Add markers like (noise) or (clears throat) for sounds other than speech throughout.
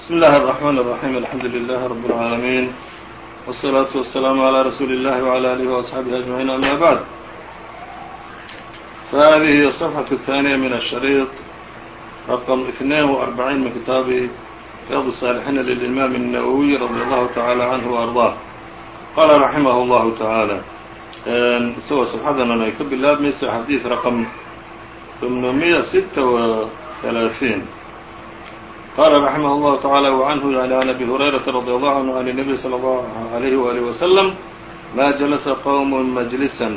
بسم الله الرحمن الرحيم الحمد لله رب العالمين والصلاة والسلام على رسول الله وعلى آله وأصحابه أجمعين أما بعد فهذه هي الصفحة الثانية من الشريط رقم اثنين وأربعين من كتاب رياض الصالحين للإمام النووي رضي الله تعالى عنه وأرضاه قال رحمه الله تعالى isagoo صفxadana ay ka bilaabmayso xadيiث رقم ثمنمية ستة وثلاثين قال رحمه الله تعالى وعنه يعني عن أبي هريرة رضي الله عنه عن النبي صلى الله عليه وآله وسلم ما جلس qوم مجلسا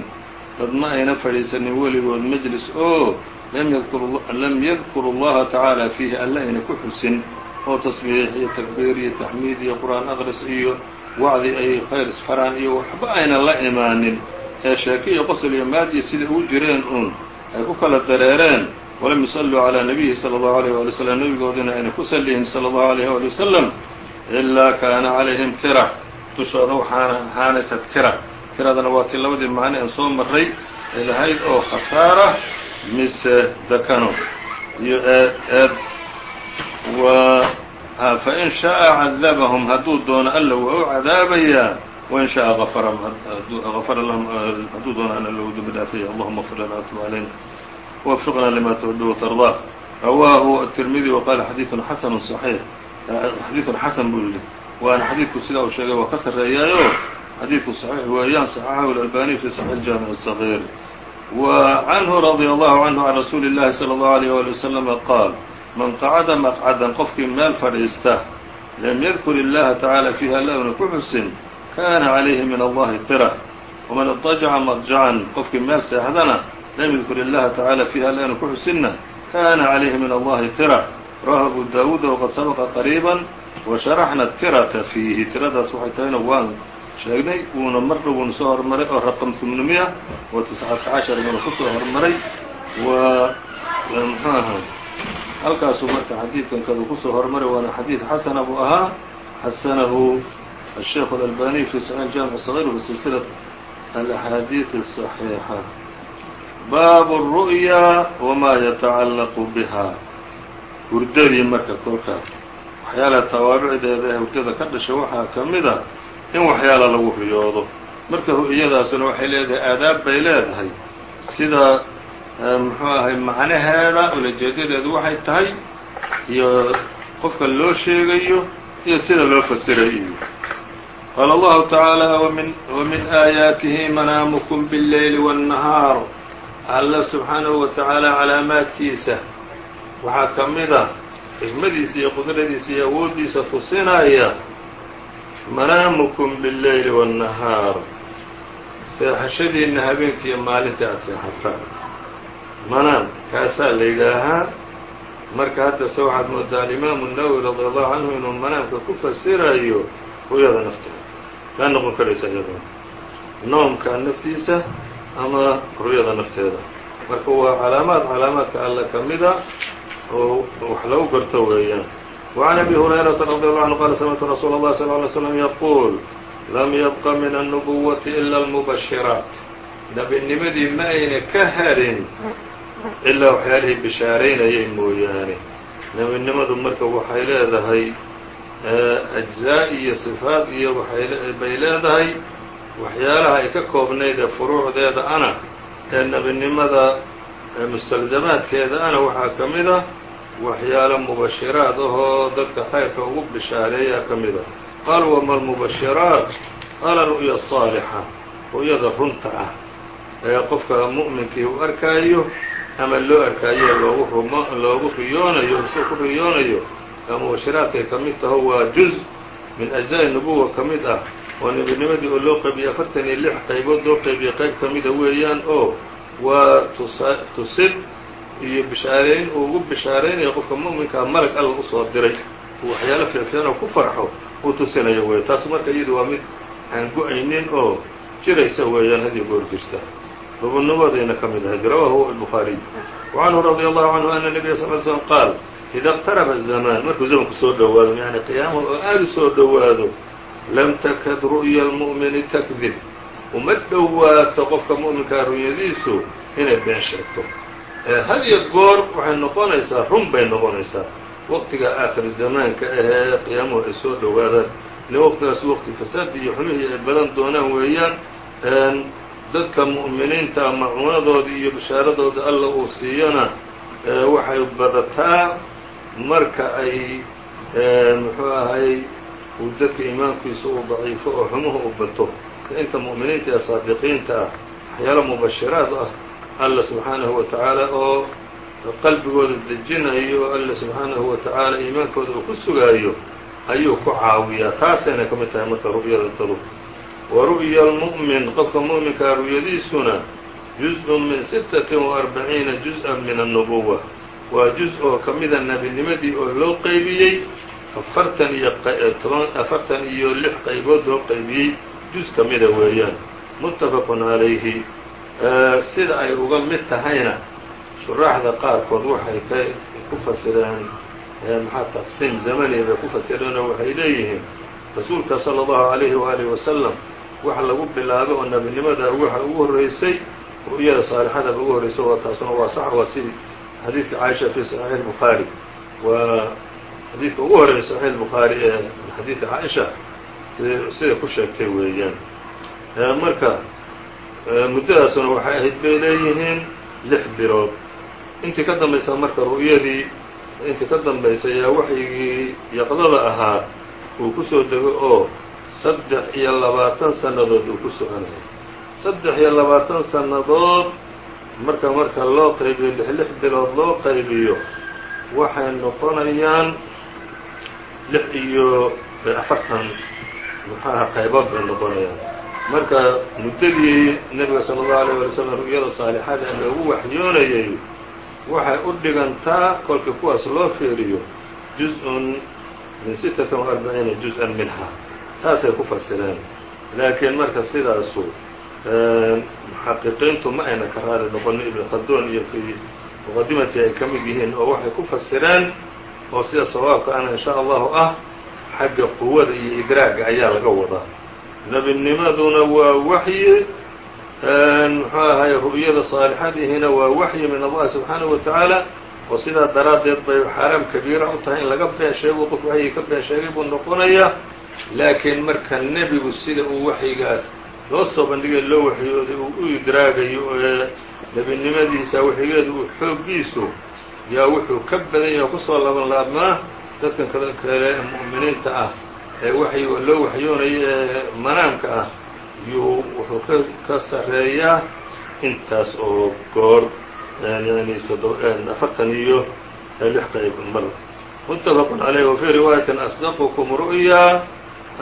dad ma ayna fadhiisanin weligood mجlis oo lam yذkuru الlaha taعaalى فيhi alla ayna ku xusin oo tasbiix iyo takbiir iyo taxmiid iyo qur'aan aqris iyo wacdi ay khayr isfaraan iyo waxba aynan la imaanin ee sheeke iyo qosol iyo maadiya sida ugu jireen uun ay ku kala dareereen walam yusalluu calىa nabiyihi salى اllahu alيyh wali wslam nebigoodina ayna ku sallihin salى اllahu alayh wali wasalam ilaa kaana calayhim tira dushooda waxaana ahaanaysa tira tiradana waa ti labadii macno en soo maray ay lahayd oo khasaara mise dakano iyo eed eed fain shaءa cadabahum hadduu doono alla waa u cadaabayaa wain shaءa afara lahum hadduu doono an alla u dembi dhaafaya allahuma اغfir lana atub عalayna ووفقna lma تحب وترضاه rawaahu التirmidي وqala xadiiثun xasn صحيix xadiiثun xasan buu yihi waana xadiidku sidaa uu sheegay waa ka sarreeyaayo xadiidku صaxiix weeyaan صaxaxahu الألbاني في صحيح الجامع الصغير وعنه رضي الله عنه عن رsuuلi الlahi صلى الله عليه ولي وسلم qاal man qacda مqعدا qofkii meel fadhiista lam ydkr الlaha taعaalى فيha lana ku xusin kana عalayhi min الlahi tira وman اضطجca مضجعا qofkii meel seexdana lam yadkur illaha tacaala fiiha leanu ku xusinna kana calayhi min allahi tira rawahu abu daawuud waqad sabaqa qariiban wa sharaxna tirata fiihi tiradaas waxay tahayna waan sheegnay wuuna mar dhowuuna soo hormaray oo raqam humnumiya wa tiscata cashar buuna ku soo hormaray wa mxuu ahaa halkaasuu marka xadiidkan kadu kusoo hormaray waana xadiid xasana buu ahaa xasanahu الsheikh الألbaniي fi saxiix jaamiع صغيr fi silsila alaxaadiiث الصaxiixa baab الru'ya wmaa yatacallaqu biha hurdadii marka kolka waxyaalaha tawaabicdeeda ee hurdada ka dhasha waxaa ka mid a in waxyaala lagu riyoodo marka ru'yadaasuna waxay leedahay aadaab bay leedahay sida muxuu ahay macnaheeda ulajeedadeedu waxay tahay iyo qofka loo sheegayo iyo sida loo fasirayo qaala allahu tacaala wmin aayaatihi manaamukum bاlleyli wالnahaar alla subxaanahu wa tacaala calaamaadkiisa. Waxaa ka mid a xikmadiisa iyo qudradiisa iyo awooddiisa tusinaya manaamukum billeyli waannahaar seexashadiinna habeenkii iyo maalintii aada seexataan. Manaam kaasaa la yidhaahaa. Marka haddase waxaad moodaa alimaamu nawowi radia allahu canhu inuu manaamka ku fasirayo ru'yada nafteeda kaa noqon karaysa iyaduna. Noomka naftiisa ama ru'yada nafteeda marka waa calaamaad calaamaadka alle ka mida oo wax lagu garto weeyaan وعn أbي هuريرaةa رضي الله عنه qال سمعtu رsuuل الله صلى اه عليه وسلم يقول lm yبق min النبوة إlا المبشiraaت nebinimadii ma ayna ka harin ilaa waxyaalihii bishaaraynayay mooyaane nebinimadu marka waxay leedahay أجزاء iyo صفاad iyo bay leedahay waxyaalaha ay ka koobnayd ee furuucdeeda ana ee nebinimada mustalzamaadkeeda ana waxaa ka mid a waxyaalo mubashiraad ahoo dadka khayrka ugu bishaareeyaa ka mid a qaal wama almubashiraat qaala ru'ya saalixa ru'yada runta ah ee qofka mu'minkii u arkaayo ama loo arkaayo loogu loogu riyoonayo mise ku riyoonayo ee mubashiraadkay ka mid taho waa juz min ajzaa'i nubuwa ka mid ah oo nebinimadii oo loo qaybiyey afartan iyo lix qaybood loo qaybiyey qayb ka mida weeyaan oo waa tusid iyo bishaareyn uu ugu bishaaraynayo qofka mu'minkaa malag alla usoo diray uu waxyaalo fiicfiican oo ku farxo uu tusinayo weey taas marka iyadu waa mid aan go-aynin oo jiraysa weeyaan hadiyo goor jirta rubunimadayna ka mid ahayd rawahu الbukhaariy وcanhu radي allahu canhu ana nebiya sal l slm qaal ida اqtaraba الzamaan markuu zamanku soo dhowaado yani qiyaamahu oo aada u soo dhowaado lam takad ru'ya اlmu'mini takdib uma dhowaato qofka mu'minkaa ru'yadiisu inay been sheegto had iyo goor waxay noqonaysaa run bay noqonaysaa waqtiga aakhir zamaanka ahee qiyaamuhu ay soo dhowaadaan ile waqtigaas waqti fasaad iyo xumihii ay badan doonaan weeyaan dadka mu'miniinta macuunadooda iyo bishaaradooda alla uu siiyona waxay badataa marka ay muxuu ahay uu dadka iimaankiisa uu daciifo oo xumuhu u bato inta mu'miniinta ee saadiqiinta ah waxyaalo mubashiraad ah alla subxaanahu wa tacaala oo qalbigooda dejinayo o alla subxaanahu wa tacaala iimaankooda uu ku sugaayo ayuu ku caawiyaa taasayna ka mid tahay marka ru'yada tadu wa ru'ya almu'min qofka mu'minkaa ru'yadiisuna juz-un min sittatin wa arbaciina juz-an min annubuwa waa juz oo ka mida nebinimadii oo loo qeybiyey afartan iyo afartan iyo lix qaybood loo qaybiyey juz ka mida weeyaan. Muttafaqun calayhi sida ay uga mid tahayna shuraaxda qaarkood waxay ka ku fasireen maxaa taqsiim zamani bay ku fasireenoo waxay leeyihiin rasuulka sala allahu alayhi waalihi wasalam waxa lagu bilaabay oo nebinimada waxa ugu horreysay ru'yada saalixadaba ugu horreysay waa taasuna waa sax waa sidii xadiidka caaisha fii saxiix bukhaari waa xadiidka ugu horreeyay saxiix الbukhaari ee xadiidka caaisha siday ku sheegtay weeyaan. Marka muddadaasuna waxay ahayd bay leeyihiin lix bilood. Intii ka dambaysa marka ru'yadii intii ka dambaysa ayaa waxyigii yaqdada ahaa uu ku soo dego oo saddex iyo labaatan sannadood uu ku soconayay. Saddex iyo labaatan sannadood marka marka loo qaybiyo lix lix bilood loo qaybiyo waxay noqonayaan lix iyo afartan muxuaha qaybood bay noqonayaan marka muddadii nebiga sala allahu alayh wala slam ru'yada saalixada loogu waxyoonayay waxay u dhigantaa kolkii kuwaas loo fiiriyo juz-un min sittatan wa arbaciina juz-an minha saasay ku fasireen. Laakiin marka sidaasu muxaqiqiintu ma ayna ka raali noqonin ibn khaldoon iyo fii muqadimati ay ka mid yihiin oo waxay ku fasireen oo sida sawaabka ana in sha allahu ah xagga quwada iyo idraaga ayaa laga wadaa. Nebinimaduna waa waxyi muxuu ahay ru'yada saalixadihiina waa waxyi min allahi subxaanahu wa tacaala oo sidaa daraaddeed bay xaaraam kabiira u tahay in laga been sheego qof waxyi ka been sheegay buu noqonayaa laakiin marka nebigu sida uu waxyigaas loo soo bandhigay loo waxyooday uu u idraagayo nebinimadiisa waxigeedu uu xooggiisu yaa wuxuu ka badan yahay ku soo laban laabmaa dadkan kale mu'miniinta ah ee waxy loo waxyoonayo ee manaamka ah yuu wuxuu ka sarreeyaa intaas oo goor yani afartan iyo lix qayb mar. Muttafaqun caleyh wa fii riwaayatin asdaqukum ru'ya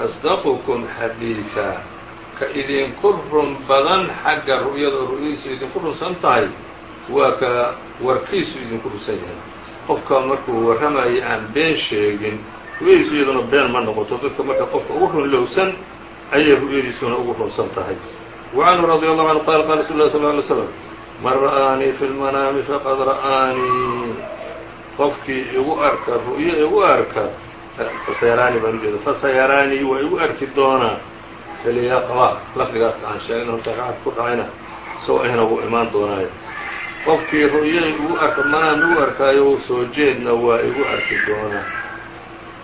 asdaqukum xadiiثa ka idinku run badan xagga ru'yada oo ru'yadiisu idinku runsan tahay waa ka warkiisu idinku runsan yahay. Qofka markuu warramayo aan been sheegin ru'yadiisu iyaduna been ma noqoto. Dadka marka qofka ugu run lowsan ayay ru'yadiisuna ugu runsan tahay. Wa canhu radi allahu canhu qala qala rasul lah sal ly slm man ra'aanii fi lmanaami faqad ra'aanii qofkii igu arka ru'yo igu arka fasayaraani baan ujeeda fasayaraanii waa igu arki doonaa filyaqba lafdigaas aan sheegna horta racad ku dhacayna soo ahna wuu imaan doonaayo qofkii ru'yo igu arka manaam igu arkaayo soo jeedna waa igu arki doonaa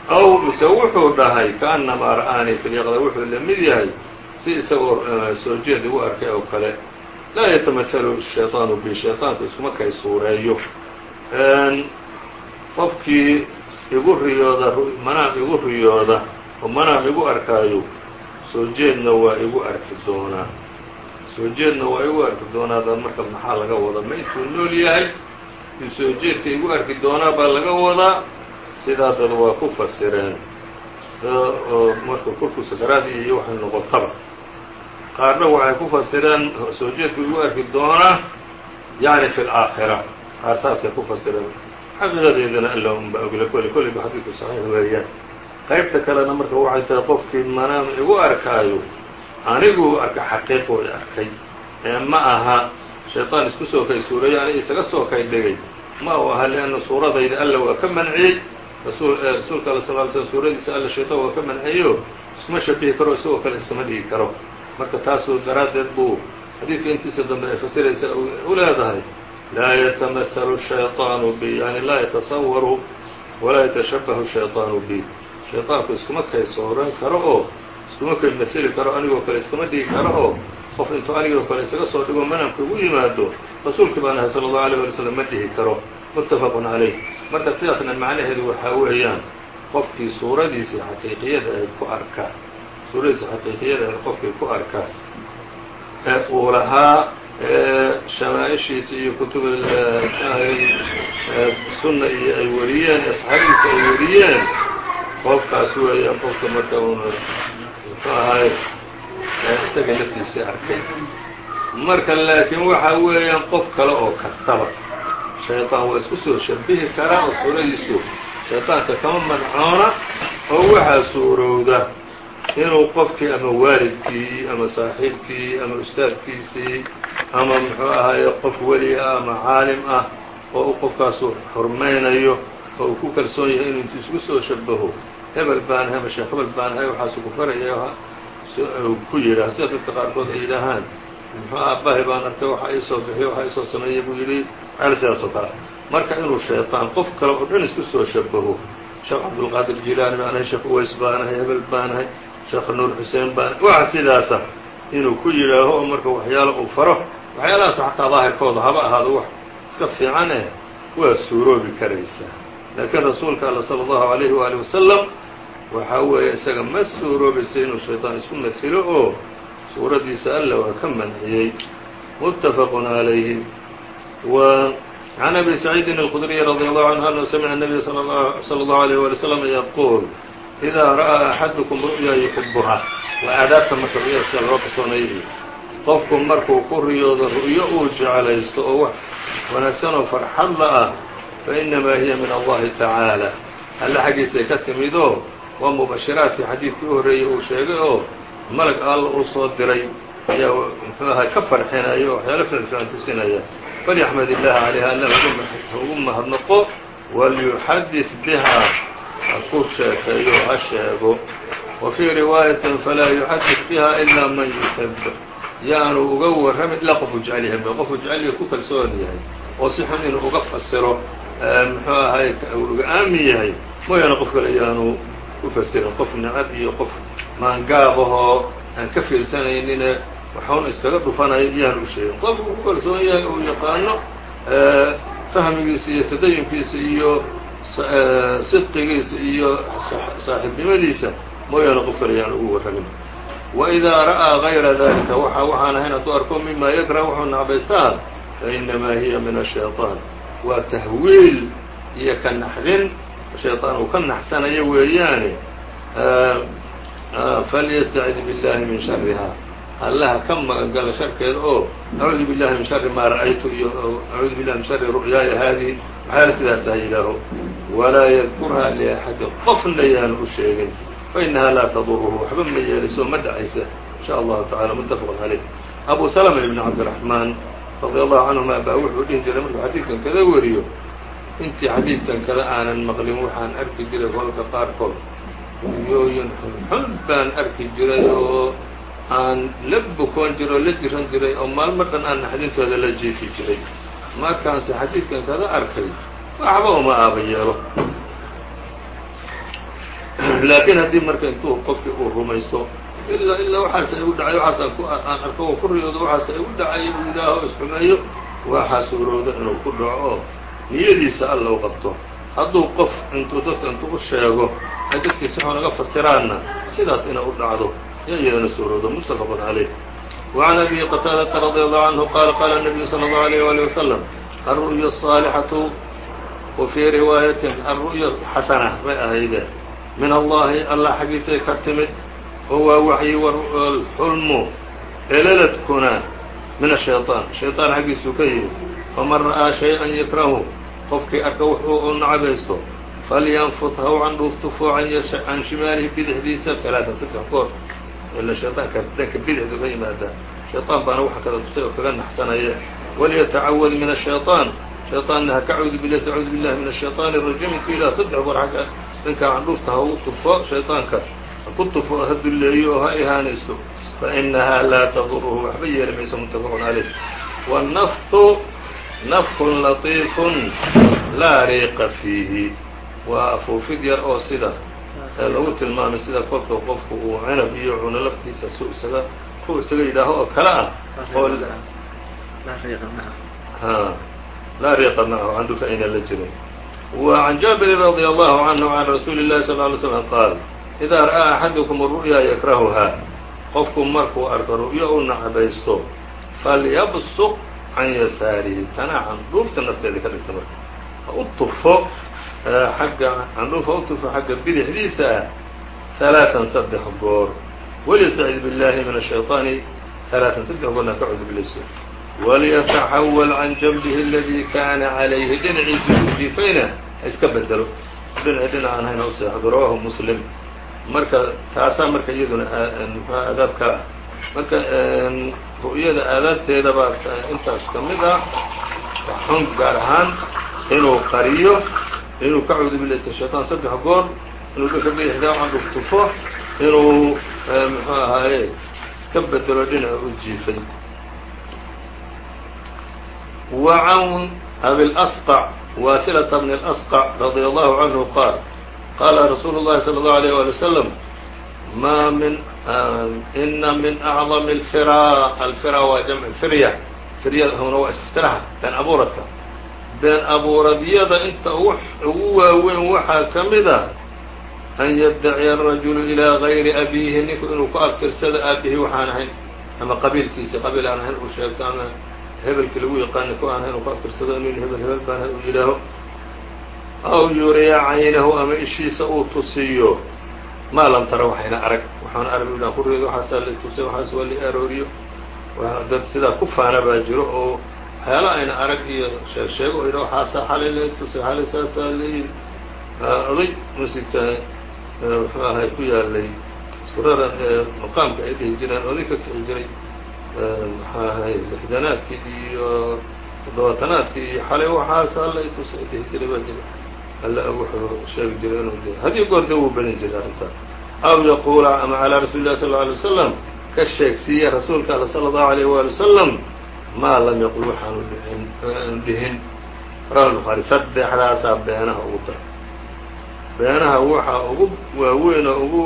aw mise wuxuu dhahay kaanamaa ra'aanii filyaqda wuxuu la mid yahay si isagoo soo jeed igu arkay oo kale. Laa yatamahalu shayطaanu bi shayطaanku iskuma kay suureeyo. Qofkii igu riyooda manaam igu riyooda oo manaam igu arkaayo soo jeedna waa igu arki doonaa soo jeedna waa igu arki doonaadan marka maxaa laga wadaa? Ma intuu nool yahay? In soo jeedka igu arki doonaa baa laga wadaa? Sidaa dad waa ku fasireen. Oo marka kolkuu sakaraadii iyo waxay noqotaba. Qaarna waxay ku fasireen soo jeedku igu arki doonaa yani fi اlaakhira qaar saasay ku fasireen. Xaqiiqadeedana alla unba ogle kole kolliba xadiidku saxiix weeyaan. Qaybta kalena marka waxay tahay qofkii manaam igu arkaayo anigu arka xaqiiqooda arkay ee ma aha shayطaan isku soo kay suureeyo ani isaga soo kay dhigay ma uu aha lianna suuradayda alla waa ka manciyey rasuulka alla sal ly slm suuradiisa alla shayطaan waa ka manceeyo iskuma shabihi karo isagoo kale iskama dhigi karo marka taasuu daraaddeed buu xadiidka intiisa dambe ay fasiraysa u leedahay laa yatamahalu shayطaanu bi yani laa yatasawaru walaa yatashabahu shayطaanu bi shayطaanku iskuma kaysooran karo oo iskuma kay maseli karo anigoo kale iskama dhigi karo oo qof intuu anigoo kale isaga soo dhigo manamka ugu yimaado rasuulkii baan ahay salى الlaه عalيه alي slm ma dhihi karo mutafaq عalayh marka sidaasna macnaheedu waxaa weeyaan qofkii suuradiisii xaqiiqiyada ahayd ku arka suuradiisa xaqiiqiyada ahayd qofkii ku arka ee uu lahaa shamaaishiisa iyo kutub sunna iyo ay wariyeen asxaabdiisa ay wariyeen qofkaas weeyaan qofka marka uuna muxuu ahaay isaga naftiisii arkay. Marka laakiin waxa weeyaan qof kale oo kastaba shayطaan waa isku soo shabihi karaa oo suuradiisu shayطaanka kama mancoona oo waxaa suurowda inuu qofkii ama waalidkii ama saaxiibkii ama ustaadkiisii ama muxuu ahaye qof weli ah ama caalim ah oo uu qofkaasu xurmaynayo oo uu ku kalsoon yahay inuu intu isku soo shabaho hebel baanahay ama sheekh hebel baanahay waxaasu ku faraya ku yidhaah sida dadka qaarkood ay yidhaahaan muxuu aabbahay baan arkay waxa iisoo bixiyo waxa iisoo sameeyey buu yidhi meel sidaas oo kale marka inuu shayطaan qof kale oo dhan isku soo shabaho sheekh cabdulqaadir jilaani baanahay sheekh uways baanahay hebel baanahay sheekh nuur xuseen baanahay waxa sidaasa inuu ku yidhaaho oo marka waxyaalo uu faro waxyaalahaas xataa daahirkooda haba ahaado wax iska fiican eh waa suuroobi karaysaa laakiin rasuulka alla salى اllahu عalayhi waali wasalam waxaa weeye isaga ma suuroobaysa inuu shayطaan isku masilo oo suuradiisa alla waa ka manciyey متfq عalayhi و عن أbي سعيidi الخdري رضي الله عنه أنه سمع النبي صلى الله عليه ولي وسلم يقول إذا رأى أحadكم رؤيا يحبها waa aadaabta marka ru'yada sida loo qasoonayay qofku markuu ku riyoodo ru'yo uu jeclaysto oo wax wanaagsan oo farxadla ah faإنama hiya min الlahi taعaalى alle xaggiisay ka timidoo waa mubashiraadkii xadiidkii u horreeyey uu sheegay oo malag alla uu soo diray. Ayaa muxuu ka farxinaya oo waxyaalo tusinaya. Falyaxmad illaha calayha alla ugu mahadnaqo walyuxadid biha ha ku sheekeeyo ha sheego. Wa riwaayatin falaa yuxadid biha ilaa man yuxib. Yaanu uga warramin ilaa qofuu jecel yahay qofuu jecelyahay ku kalsoon yahay oo si xun inuu uga fasiro muxuu ahay uga aamin yahay mooyaane qof kale yaanu ku fasirin qof necab iyo qof maangaabahoo aan ka fiirsanaynin waxuun iskaga dhufanayo iyaan u sheegin qofku ku kalsoon yahay uu yaqaano fahmigiisa iyo tadayunkiisa iyo sidqigiisa iyo saaxiibnimadiisa mooyaane qof kale yaan ugu warramin. Waidaa ra'aa gayra dalika waxa waxaan ahayn hadduu arko mima yakrah wuxuu nacbaystaa fainamaa hiya min ashayطaan waa tahwiil iyo ka naxdin shayطaan uu ka naxsanayo weeyaane falyastacid biاllahi min shariha allaha ka magan gala sharkeeda oo acuudu billahi min shari maa ra'aytu iyo acuudu billahi min shari ru'yaaya haadihi waxyaala sidaas ha yidhaaho walaa yadkurha liaxadin qofna yaanu u sheegin fainaha laa taduruhu waxba ma yeeliso ma dhacaysa in allahu tacala muttafaq caleyh abu salama ibn cabdiraxmaan radia allahu canhuma baa wuxuu dhihi jiray markuu xadiidkan kada wariyo intii xadiidkan kada aanan maqlin waxaan arki jiray kolka qaarkood ruyooyin xunxun baan arki jiray oo aan la bukoon jiray oo la jiran jiray oo maalmo dhan aan naxdintooda la jiifi jiray. Markaanse xadiidkan kada arkay waxba uma aaba yeelo. Laakiin haddii marka intuu qofkii uu rumaysto ilaa ilaa waxaas igu dhacay waxaasaan ku aan arko oo ku riyoodo waxaas igu dhacay uu yidhaaho isxumeeyo waxaa suurowda inuu ku dhaco niyadiisa alla u qabto hadduu qof intuu dadka intuu u sheego ay dadkii si xun uga fasiraanna sidaas inay u dhacdo yo iyadana suurowdo muttafaqun calayh وعn أbي qتاadةa رضي الله عnه qال qال النبي صلى الله عليه وaليه وسلم الرؤيا الصاaلحaة وفي رواaية الرؤيا xasنة bay ahayde min allahi allah xaggiisay ka timid oo waa waxyi xulmu eleladkuna min الشhayطaan shayطaan xaggiisuu ka yimid faman ra'aa شhayئa yakrahu qofkii arka wuxuu u nacabaysto falyanfut ha u candhuuftufo can shimaalihi bidixdiisa ثaلaaثan saddex goor ila shayطaanka dhanka bidixdu ka yimaada shayطaan baana waxa kala tusay oo kaga naxsanaya walyatacawad min الشhayطaan shayطaanna ha ka cawdu bilah acuudu billahi min الشhayطaan الrajiim intuu ilaa saddex goor agga dhanka candhuufta ha u tufo shayطaanka ha ku tufo ha dulleeyo oo ha ihaanaysto faإnaha laa tadurhu waxba yeeli mayso mutafaqun عalayh wالnafhu nafkun latiifun laa riiqa fiihi waa afuufid yar oo sida ee lagu tilmaamay sida kolka qofku uu cinab iyo cuno laftiisa s isaga ku isaga yidhaaho oo kale ah. ah. Oo laa riiqa macahu canduka ayna la jirin. Wa can jaabir radi allahu canhu can rasuuli اllahi sal ly slam qaal idaa ra'aa axadukum ru'ya yakrahuhaa. Qofku markuu arko ru'yo u nacabaysto falyabsuq can yasaarihi tanaa candhuufta nafteeda ka dhigta marka ha u tufo agga candhuuf ha u tufo xagga bidixdiisa ah ثaلaaثan saddex goor wlيstacid bالlahi min الشhayطaani ثaلaaثan saddex goorna ka cudu bilayso waliyataxawal can janbihi aladii kaana calayhi dhinaciisii uu jiifayna ha iska bedelo dhinaci dhinac aan hayn ha u seexdo rawahu muslim marka taasaa marka iyaduna mxua aadaab ka ah marka ru'yada aadaabteeda baa intaas ka mid ah xun gaar ahaan inuu qariyo inuu ka cudubilaysto shayطaan saddex goor inuu dhanka bidixdaa candhuf tufo inuu muxuu ahaaye iska bedelo dhinaca u jiifay وعن أبي الأصقع واثلة بن الأصقع رضي الله عنه قال قال رsuuل اللhi صلى الله عليه ولي وسلم ma min إna min أعظم الفrا الفrا waa جمع firya firyaduna waa اftiraha been abuuradka been abuuradyada inta ugu waaweyn waxaa ka mida أn yدعiya الرaجuل إilىa غayri أbihi ninku inuu ku abtirsado aabihi waxaan ahayn ama qabiilkiisa qabiil aan ahayn uu sheegto ama hebelkii lagu yaqaana ku aan inuu ku abtirsado nin hebel hebel baan uu yidhaaho aw yuriya caynahu ama ishiisa uu tusiyo maa lam tara waxayna arag waxaana arag idhaan kurigeeda waxaasaa la tusay waxaas waa la arooriyo dad sidaa ku faana baa jiro oo waxyaala ayna arag iyo sheeg sheego o yidha waxaasaa xalay la tusay xalay saasaa layidhi oday masjidka muxuu ahay ku yaalay iskurada maqaamka ay dhihi jireen oday ka kici jiray maxaa ahay lixdanaadkii iyo toddobaatanaadkii iyo xalay waxaas alla itusay dhihi jiray baa jira alla wuxuu sheegi jiray inuu hadiyo goor de wuu badin jiray arrintaas aw yaquula ama calىa rasuuli llahi sal alay wasalam ka sheegsiiya rasuulka alla sala allahu alayh waali wasalam maa lam yaqul waxaanu dhihin rawahu lbuhaari saddexdaasaa beenaha ugu dara beenaha waxaa ugu waaweyn oo ugu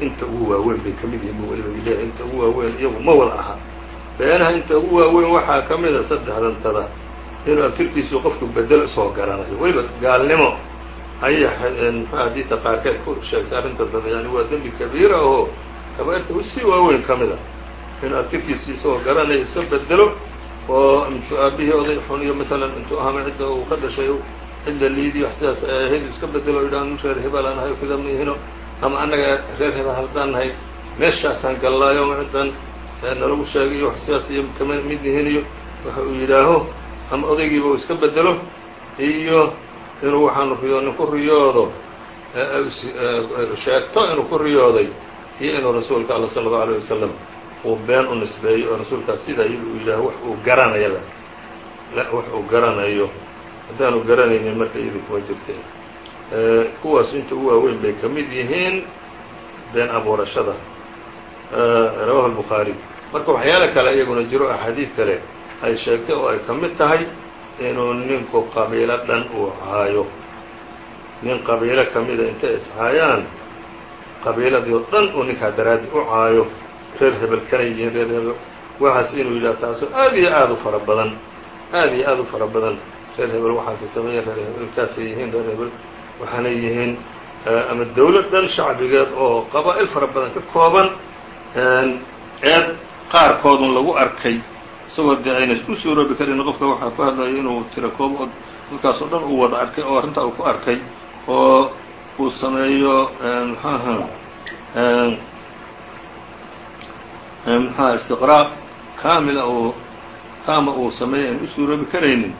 inta ugu waaweyn bay ka mid yihiin bu weliba leeyahay inta ugu waaweyn iyagu ma wada aha beenaha inta ugu waaweyn waxaa ka mida saddexdantada inuu abtirkiisu qofku bedelo isoo garanayo weliba gaalnimo. Ayay mxua hadiita qaarkeed ku sheegtay arrinta dada yani waa dembi kabiira oo kabaairta si waaweyn ka mida inuu abtirkiisi isagoo garanayo iska bedelo oo mxu aabihii oday xun iyo maalan intuu ahama cidda uu ka dhashay cidda liidiyo wax sidaas ay ahayd iska bedelo o yidhaha reer hebelaan ahay kida mihino ama annaga reer hebel haddaan nahay meeshaasaan gallaayo ciddan nalagu sheegay iyo wax sidaas iyo kama mid yihiin iyo waxa uu yidhaaho ama odaygiiba uu iska bedelo iyo inuu waxaanu riyoonin ku riyoodo sheegto inuu ku riyooday iyo inuu rasuulka alla sala allau alayh wasalam uu been u nisbeeyo oo rasuulkaas sidaa iyadu uu yidhaaho wax uu garanayaba wax uu garanayo haddaanu garanaynin marka iyadu kuma jirte kuwaas inta u waaweyn bay ka mid yihiin been abuurashada rawahu الbukhaarي marka waxyaalo kale iyaguna jiro axaadiid kale ay sheegtay oo ay ka mid tahay inuu ninku qabiilo dhan uu caayo nin qabiilo ka mida intay iscaayaan qabiiladii dhan uu ninkaa daraaddi u caayo reer hebel kana yihiin reer hebel. Waxaas inuu yidhaha taasoo aad iyo aad u fara badan aad iyo aad u fara badan. Reer hebel waxaasay sameeyeen reer hebelkaasay yihiin reer hebel waxaanay yihiin. Ama dawlad dhan shacbigeed oo qabaa'il fara badan ka kooban eed qaarkoodun lagu arkay isagoo dee ayna u suuroobi karin. Qofka waxaa ku hadlayo inuu tira koob oo dadkaas oo dhan uu wada arkay oo arrintaa uu ku arkay oo uu sameeyo mxuaha mxuaha istiqraa kaamila uu kaama uu sameeyo ayna u suuroobi karaynin.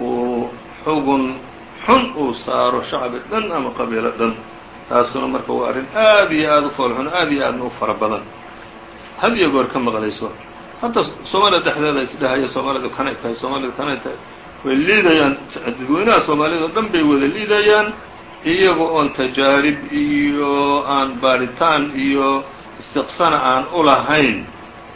Uu xugun xun uu saaro shacbi dhan ama qabiilo dhan. Taasuna marka waa arrin aad iyo aad u foolxun aad iyo aadna u fara badan had iyo goor ka maqlayso hadda soomaalida dhexdeeda isdhahaya soomaalidu kanay tahay soomaalidu kanay tahay. Way liidayaan dadweynaha soomaalida o dhan bay wada liidayaan iyaga oon tajaarib iyo aan baaritaan iyo istiqsana aan u lahayn.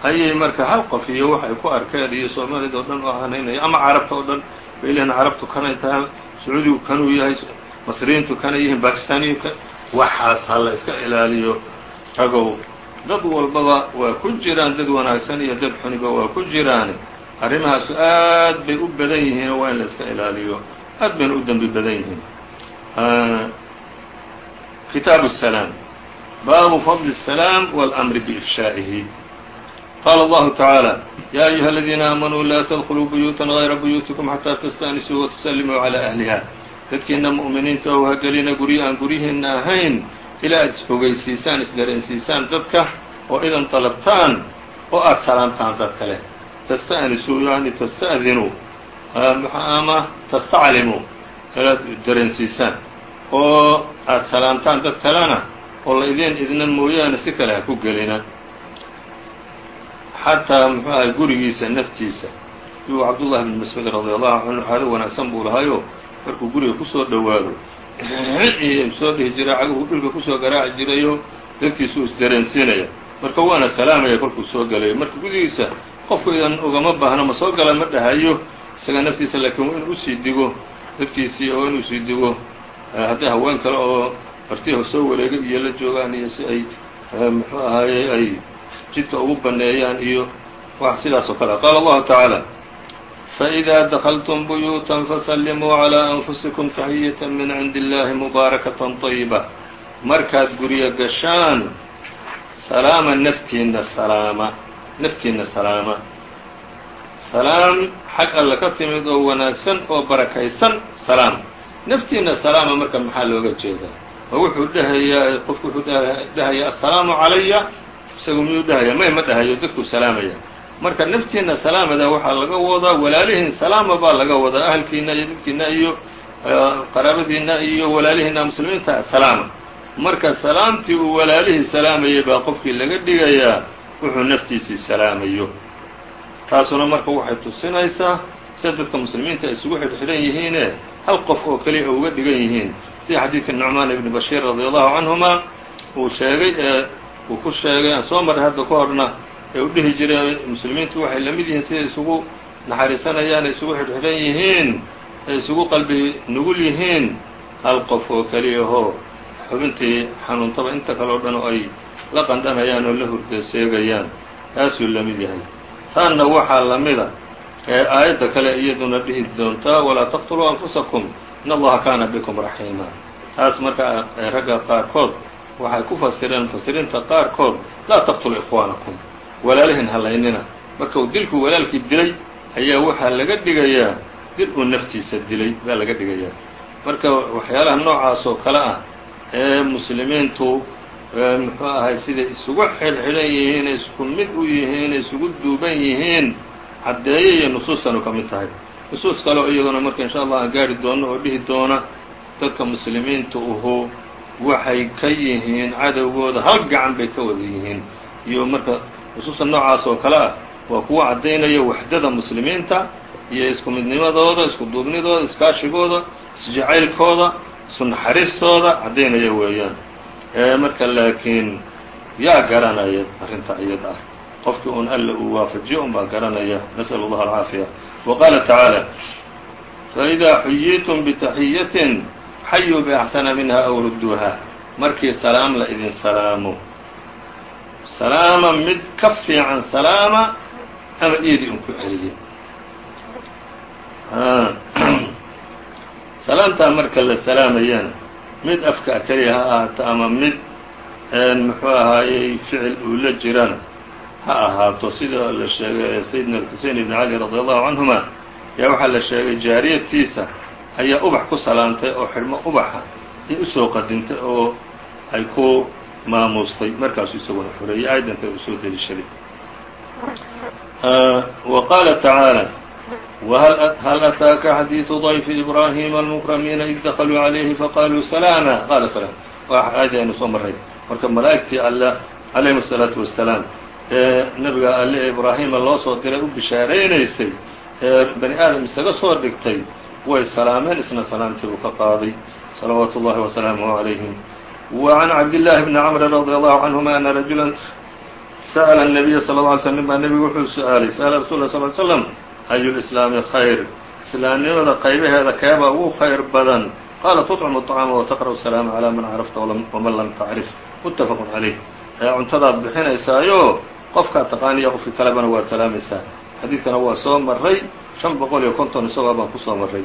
Ayay marka hal qof iyo waxay ku arkeen iyo soomaalida o dhan oo hanaynaya ama carabta oo dhan bay leeyihiin carabtu kanay tahay sacuudigu kanuu yahay masriyiintu kana yihiin bakistaaniyinka waxaas ha la iska ilaaliyo ragow dad walbaba waa ku jiraan dad wanaagsan iyo dad xuniba waa ku jiraan arrimahaasu aad bay u badan yihiin waa in la iska ilaaliyo aad bayna u dembi badan yihiin kitaabu الsalaam baabu fadli الsalaam wاlأmri biifshaa'ihi qaala allahu tacaala yaa ayuha aladiina aamanuu laa tadkuluu buyuutan غayra buyuutikum xataa tasta'nisuu watuslimuu calى ahliha dadkiina mu'miniinta ou hagelina guryo aan guryihiinna ahayn ilaa aad isxogaysiisaan isdareensiisaan dadka oo idan dalabtaan oo aada salaamtaan dad kale tasta'nisuu yani tasta'dinuu ama tastaclimuu inaad dareensiisaan oo aada salaamtaan dad kalena oo la idin idna mooyaane si kale ha ku gelina. Xataa muxuu ahay gurigiisa naftiisa. Yuu cabdullahi bn mascuud radi allahu canhu xaalo wanaagsan buu lahayo markuu guriga ku soo dhowaado soo dhihi jiray caguhu dhulka ku soo garaaci jirayo dadkiisuu isdareensiinaya marka waana salaamaya kolkuu soo gelayo marka gudigiisa qofku idan ugama baahno ma soo gala ma dhahayo isaga naftiisa laakiin waa inuu u sii digo. Dadkiisii oo inuu sii digo. Haddii haween kale oo martiha soo wareegay iyo la joogaan iyo si ay muxuu ahaaye ay jidka ugu baneeyaan iyo wax sidaas oo kale. Qaala allahu tacaala فإذا دخلتم بيوتا فسلموا على أنفسكم تحية من عند الله مبaaركة طيبة markaad guryo gashaan salaama naftiina salaama naftiina salaama salaam xag alle ka timid oo wanaagsan oo barakaysan salaam naftiina salaama marka maxaa looga jeedaa oo wuxuu dhahayaa qofku wuxuu dhahayaa assalaamu calaya isagu miyuu dhahaya may ma dhahayo dadkuu salaamaya marka naftiina salaamada waxaa laga wadaa walaalihiin salaama baa laga wadaa ahalkiina iyo dadkiina iyo qaraabadiina iyo walaalihiina muslimiinta salaama. Marka salaamtii uu walaalihii salaamayay baa qofkii laga dhigayaa wuxuu naftiisii salaamayo. Taasuna marka waxay tusinaysaa sida dadka muslimiinta ay isugu xidhxidhan yihiine hal qof oo keliya uga dhigan yihiin. Sida xadiidka nucmaan ibni bashiir radi allahu canhuma uu sheegay ee uu ku sheegay aan soo marray hadda ka horna ee u dhihi jiray muslimiintu waxay la mid yihiin siday isugu naxariisanayaan ay isugu xidhxidhan yihiin ay isugu qalbi nugul yihiin hal qof oo keliyahoo xubintii xanuuntaba inta kale o dhan oo ay la qandhanayaan oo la hurdaseegayaan taasuu la mid yahay. Taanna waxaa la mida ee aayadda kale iyaduna dhihi doontaa walaa taqtuluu anfusakum in allaha kaana bikum raxiima. Taas marka ragga qaarkood waxay ku fasireen mufasiriinta qaarkood laa taqtuluu ikhwaanakum walaalihin halaynina. Marka uu dilku walaalkii dilay ayaa waxaa laga dhigayaa dil uu naftiisa dilay baa laga dhigayaa marka waxyaalaha noocaas oo kale ah ee muslimiintu muxuu ahay siday isugu xidhxidhan yihiin isku mid u yihiin isugu duuban yihiin caddeeye iyo nusuustanu ka mid tahay. Nusuus kale oo iyaduna marka insha allah aan gaari doono oo dhihi doona dadka muslimiinta uhu waxay ka yihiin cadowgooda hal gacan bay ka wada yihiin. Iyo marka nusuusta noocaas oo kale ah waa kuwa caddaynaya waxdada muslimiinta iyo isku midnimadooda isku duubnidooda iskaashigooda isjacaylkooda isu naxariistooda caddaynaya weeyaan. Marka laakiin yaa garanaya arrinta iyada ah. Qofkii un alla uu waafajiyo un baa garanaya. Nasأl اllah alcaafiya. Wa qaala tacaala faidaa xuyitum bitaxiyatin xayuu biaxsana minha aw rudduuha. Markii salaam la idin salaamo salaama mid ka fiican salaama ama iyadii un ku celiya (clears throat) salaamtaa marka la salaamayana mid afka keliya ha ahaato ama mid muxuu ahaayey ficil uu la jirana ha ahaato sida la sheegay sayidina alxusein ibn cali radi allahu canhuma yaa waxaa la sheegay jaariyadtiisa ayaa ubax ku salaamtay oo xidhmo ubaxa ay u soo qadintay oo ay ku maamuustay markaasuu isaguna xoreeyey aayaddanka uu soo deliishaday (laughs) wa qaala tacaala hal أtاaka xadيiثu ضyف إbrahima الmkramiina id dkluu عalayhi faqaluu سلاama qala سلام waa aayadii aynu soo maray marka malaa'igtii alle عalayhim الصلaaةu وaسلاam ee nebiga alle ee ibraahima loo soo diray u bishaaraynaysay ee bani aadam isaga soo dhigtay way salaameen isna salaamtii uu ka qaaday salawaatu الlahi وaسلaaمه عalayhim وعn cabdاللahi بni cمr رadي الله عanهma أna rajuلا sأل النبya صلى اه عlي sلم baa nebigu wuxuu su-aalay sأل rasul ه صل ل sلم ayu lislaami khayr islaamnimada qaybaheeda keeba ugu khayr badan qala تطcmu الطعاama وتqرأu السلاaم عlى man cرفta وman lam تcriف متfq عalيه cuntadaad bixinaysaayo qofkaa taqaaniya qofkii kalebana waad salaamaysaa xadiidkana waa soo maray شhan boqol iyo konton isagoo baan kusoo maray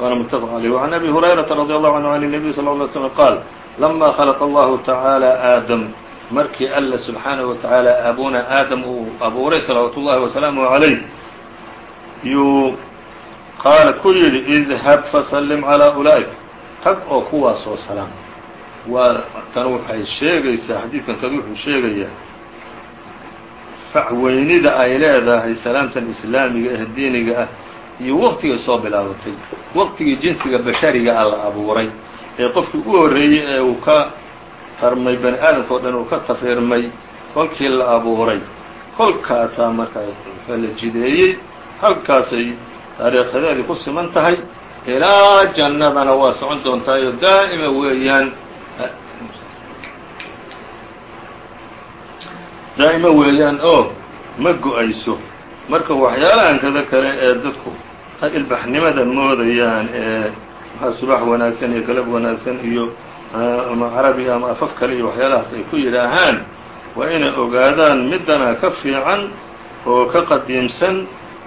waana متfq عalيه وعn أbي هurayرaةa رضي الله عنه عن النبي صلى اه عليه وسلم qاal لma khلق الlه taعaalى آdم markii alla subxaanaه wa taعaalى abuna aadam uu abuuray salawaat ullahi wasalaamu عalayh yuu qaala ku yidhi idhab fasallim calىa ulaa'ik tag oo kuwaas oo salaam waa tan waxay sheegaysaa xadiidkan kad wuxuu sheegayaa facweynida ay leedahay salaamtan islaamiga ah diiniga ah iyo waqtigay soo bilaabatay waqtigii jinsiga bashariga ah la abuuray ee qofkii u horreeyey ee uu ka tarmay bani aadamka o dhan uu ka tafiirmay kolkii la abuuray. Kolkaasaa markaas la jideeyey halkaasay taariikhadeedii ku siman tahay. Ilaa jannadana waa socon doontaayo daa'ima weeyaan. Daa'ima weeyaan oo ma go'ayso. Marka waxyaalahan kada kale ee dadku ilbaxnimada moodayaan ee maxaa subax wanaagsan iyo galab wanaagsan iyo ama carabi ama afaf kale iyo waxyaalahaas ay ku yidhaahaan waa inay ogaadaan middana ka fiican oo ka qadiimsan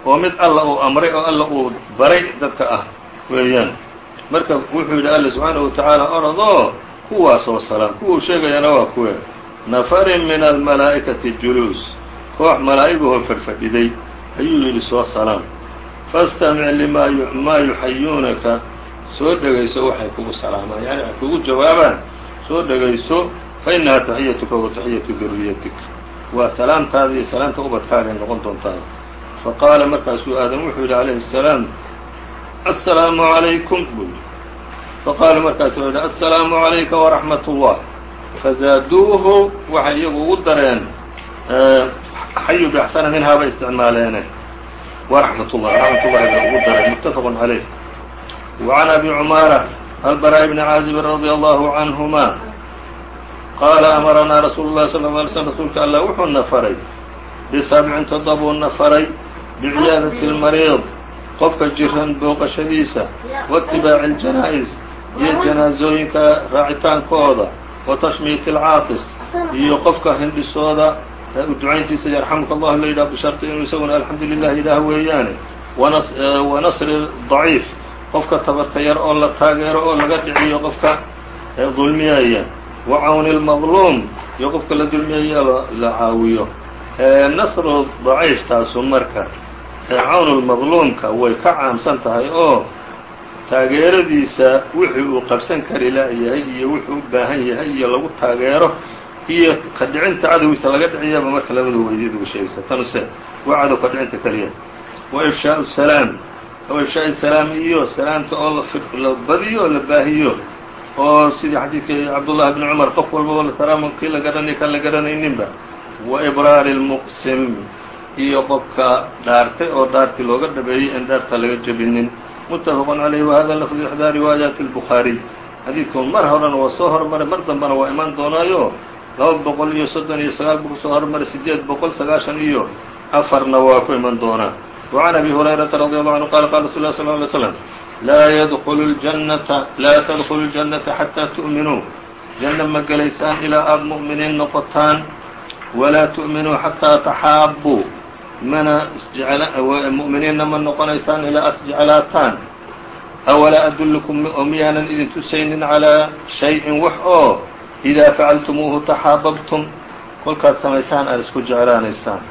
oo mid alla uu amray oo alla uu baray dadka ah weeyaan. Marka wuxuu yidhi alla subxaanahu watacaala orodoo kuwaasoo salaam kuwuu sheegayana waa kuwe. Nafarin min almalaa'ikati juluus koox malaa'igahoo fadhfadhiday ayuu yidhi soo salaam fastamic limaa maa yuxayuunaka soo dhegayso waxay kugu salaamaan yani ay kugu jawaabaan soo dhegayso fa innahaa taxiyatuka wa taxiyatu duriyatik waa salaamtaada iyo salaamta ubadkaaga ay noqon doontaa fa qaala markaasuu aadam wuxuu yidhi calayhi الsalaam assalaamu عalaykum buu yidhi faqaala markaasu yidhi assalaamu عalayka وraxmat الlah fazaaduuhu waxay iyagu ugu dareen xayu baxsana minhaa bay isticmaaleene waraxmat ullah raxmat ullahi bay ugu dareen muttafaq عalayh وعn أbي cmaarة الbrاء بن cاaزب رضي الله عنهma qaala أmranaa rasuul الlahi صلى اه علي sلم rasuulka allah wuxuuna faray bisabcin toddobuuna faray biciyaadaةi الmariiض qofka jiran booqashadiisa waitibaaci اljanaa-is iyo janaasooyinka raacitaankooda wa tashmiiti اlcaatis iyo qofka hindhisooda ducayntiisa yarxamuka allah la yidhaha bisharti inuu isaguna alxamdu lilah yidhaah weeyaane. Wa nasri ضaciif qofka tabarta yar oo la taageero oo laga dhiciyo qofka dulmiyaya wa cawni اlmadluum iyo qofka la dulmiyaya la caawiyo. Nasru daciif taasu marka cawn lmadluumka way ka caamsan tahay oo taageeradiisa wixii uu qabsan kari la-yahay iyo wuxuu u baahan yahay iyo lagu taageero iyo ka dhicinta cadowgiisa laga dhiciyaaba marka labada weydiid uga sheegaysa. Tanuse waa cadow ka dhicinta keliya wa ifshaau salaam. Wa ifshaai salaam iyo salaamta oo la badiyo oo la baahiyo. Oo sidii xadiidkii cabdullahi bni cumar qof walba salaam kii la garanay kan la garanayninba wa ibraari lmuqsim iyo qofka dhaartay oo dhaartii looga dhabeeyey in dhaarta laga jebinin. Muttafaqu calayh wahada lafdu ixdaa riwaayaati اlbukhaariy xadiidku mar horena waa soo hormaray mar dambena waa imaan doonaayo laba boqol iyo soddon iyo sagaal buu ku soo hormara sideed boqol sagaashan iyo afarna waa ku iman doonaa wa can abi hurayrata radi allahu canhu qala qala rasul lah sal alay slam laa yadkulu ljannata laa tadkhulu ljannata xataa tu'minuu janno ma gelaysaan ilaa aad mu'miniin noqotaan walaa tu'minuu xataa taxaabbuu mana mu'miniinna ma noqonaysaan ilaa isjeclaataan awalaa adullukum oo miyaanan idin tusaynin calaa shay-in wax oo idaa facaltumuuhu taxaababtum kolkaad samaysaan aad isku jeclaanaysaan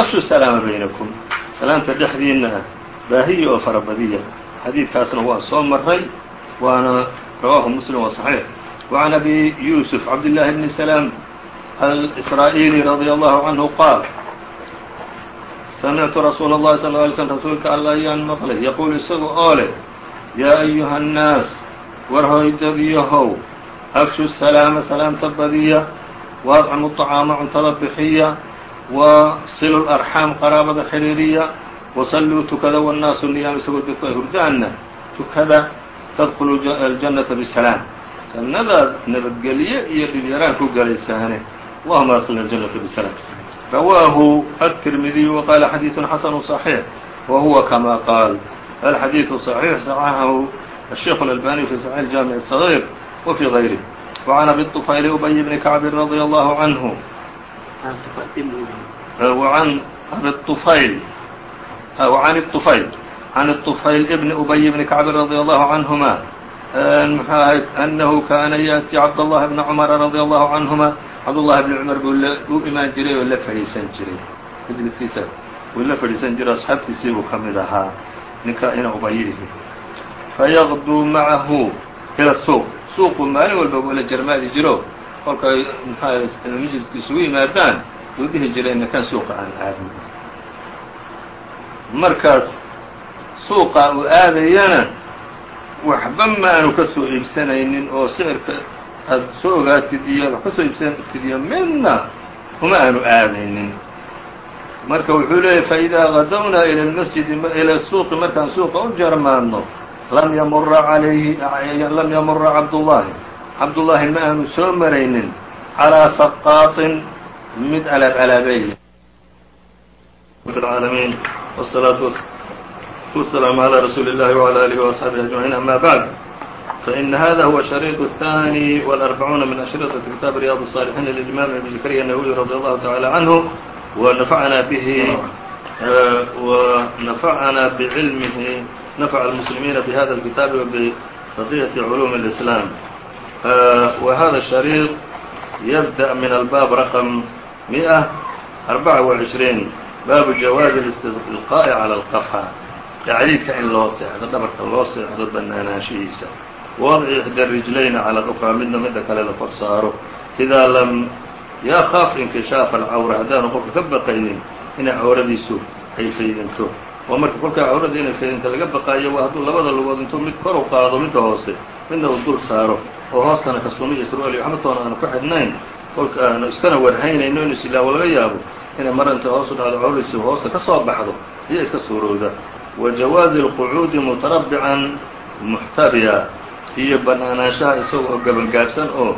afshu salaama baynakum salaamta dhexdiinna ah baahiya oo farabadiya xadiidkaasna waa soo maray waana rawaahu muslim wa صaxiix وعan abi yuusuf cabdالlahi bni salaam alsraaئili radي allahu canhu qaal samictu rasuula اllahi sal ه alay slm rasuulka alla ayaan maqlay yaquul isaga oo leh yaa ayuha الnaas war hoydadiyahow afshu salaama salaamta badiya waadcamu طacaama cuntada bixiya wa silu larxaam qaraabada xiriiriya wasalluu tukada wannaasu niyaam isagoo dadku ay hurdaanna tukada tadkulu aljannata bisalaam jannadaad nabadgelye iyo dhibyaraan ku galaysaane allahuma adkilna aljannata bisalaam rawaahu التirmidiyu وqaala xadiiثu xasanu صaxiix wa huwa kama qaal alxadiiثu صaxiix صaxaxahu الشhيخ الألباني في صحيح الجامع الصغير وفي غيره وعن أبي الطفيل أبي بن كعب رضي الله عنه وعن أبي الطفيل وعن الطفيل عن الطفيل بن أبي بن كعب رضي الله عنهما أنه كان يأتي عبد الله بن عمر رضي الله عنهما cabdullahi bni cumar buu u imaan jiray oo la fadhiisan jiray majliskiisa wuu la fadhiisan jiray asxaabtiisii buu ka mid ahaa ninka ina ubayihi fayaqduu macahu ila suuq suuquu maalin walba buu la jarmaadi jiro. Kolkay maxaa majliska isugu yimaadaan buu dhihi jiray ninkan suuqa aan aadin. Markaas suuqa uu aadayana waxba ma aanu ka soo iibsanaynin oo sicirka aad soo ogaatid iyo wax ka iyo midna uma aanu aadaynin. Marka wuxuu leeyahy faidaa qadawnaa ila lmasjidi ila suuqi markaan suuqa u jarmaadno lam yamura alayhi lam yamura cabdullaahi cabdullaahi ma aanu soo maraynin calىa saqaaطin mid alaab alaabeeya العaalamiin والصلاaة والسلام عlى رsuuل الlahi وعlى آliه وأصحaaبه أجمعين أmا bعd فإن hذا هو الشhريط الثاني والأربعون من أشhرطة كتاب رياض الصالحين للإمام أبي زكريا النووي رضي الله تعالى عنه ونفعنا به ونفعنا بعلمه نفع المسلمين بهذا الكتاب وببقية علوم الإسلام وهذا الشhريط يبدأ من الباب رقم مئة أربعة وعشرين baabu jawaazi الاstilqaaءi calى اlqafا xadiidka in loo seexdo dhabarka loo seexdo banaanaanshihiisa wadci ixdى rijlayni calى اlأkraa midna midda kale la kor saaro idaa lam yakaf inkishaafa alcawra haddaanu qofka ka baqaynin inay cawradiisu ay faydinto oo marka kolkaa cawradii inay faydinto laga baqaayo waa hadduu labada lugood intuu mid kor u qaado midda hoose midna uu dul saaro oo hoostana kasuumi iyo sirwaali waxba toona aanu ku xidhnayn kolka aanu iskana warhaynayno inu isilaawo laga yaabo inay mar intay hoosu dhacdo cawlisu hoosta ka soo baxdo iyo iska suurowda wa jawaazi اlqucuudi mutarabbican muxtabiya iyo banaanaanshaha isaga oo gabangaabsan oo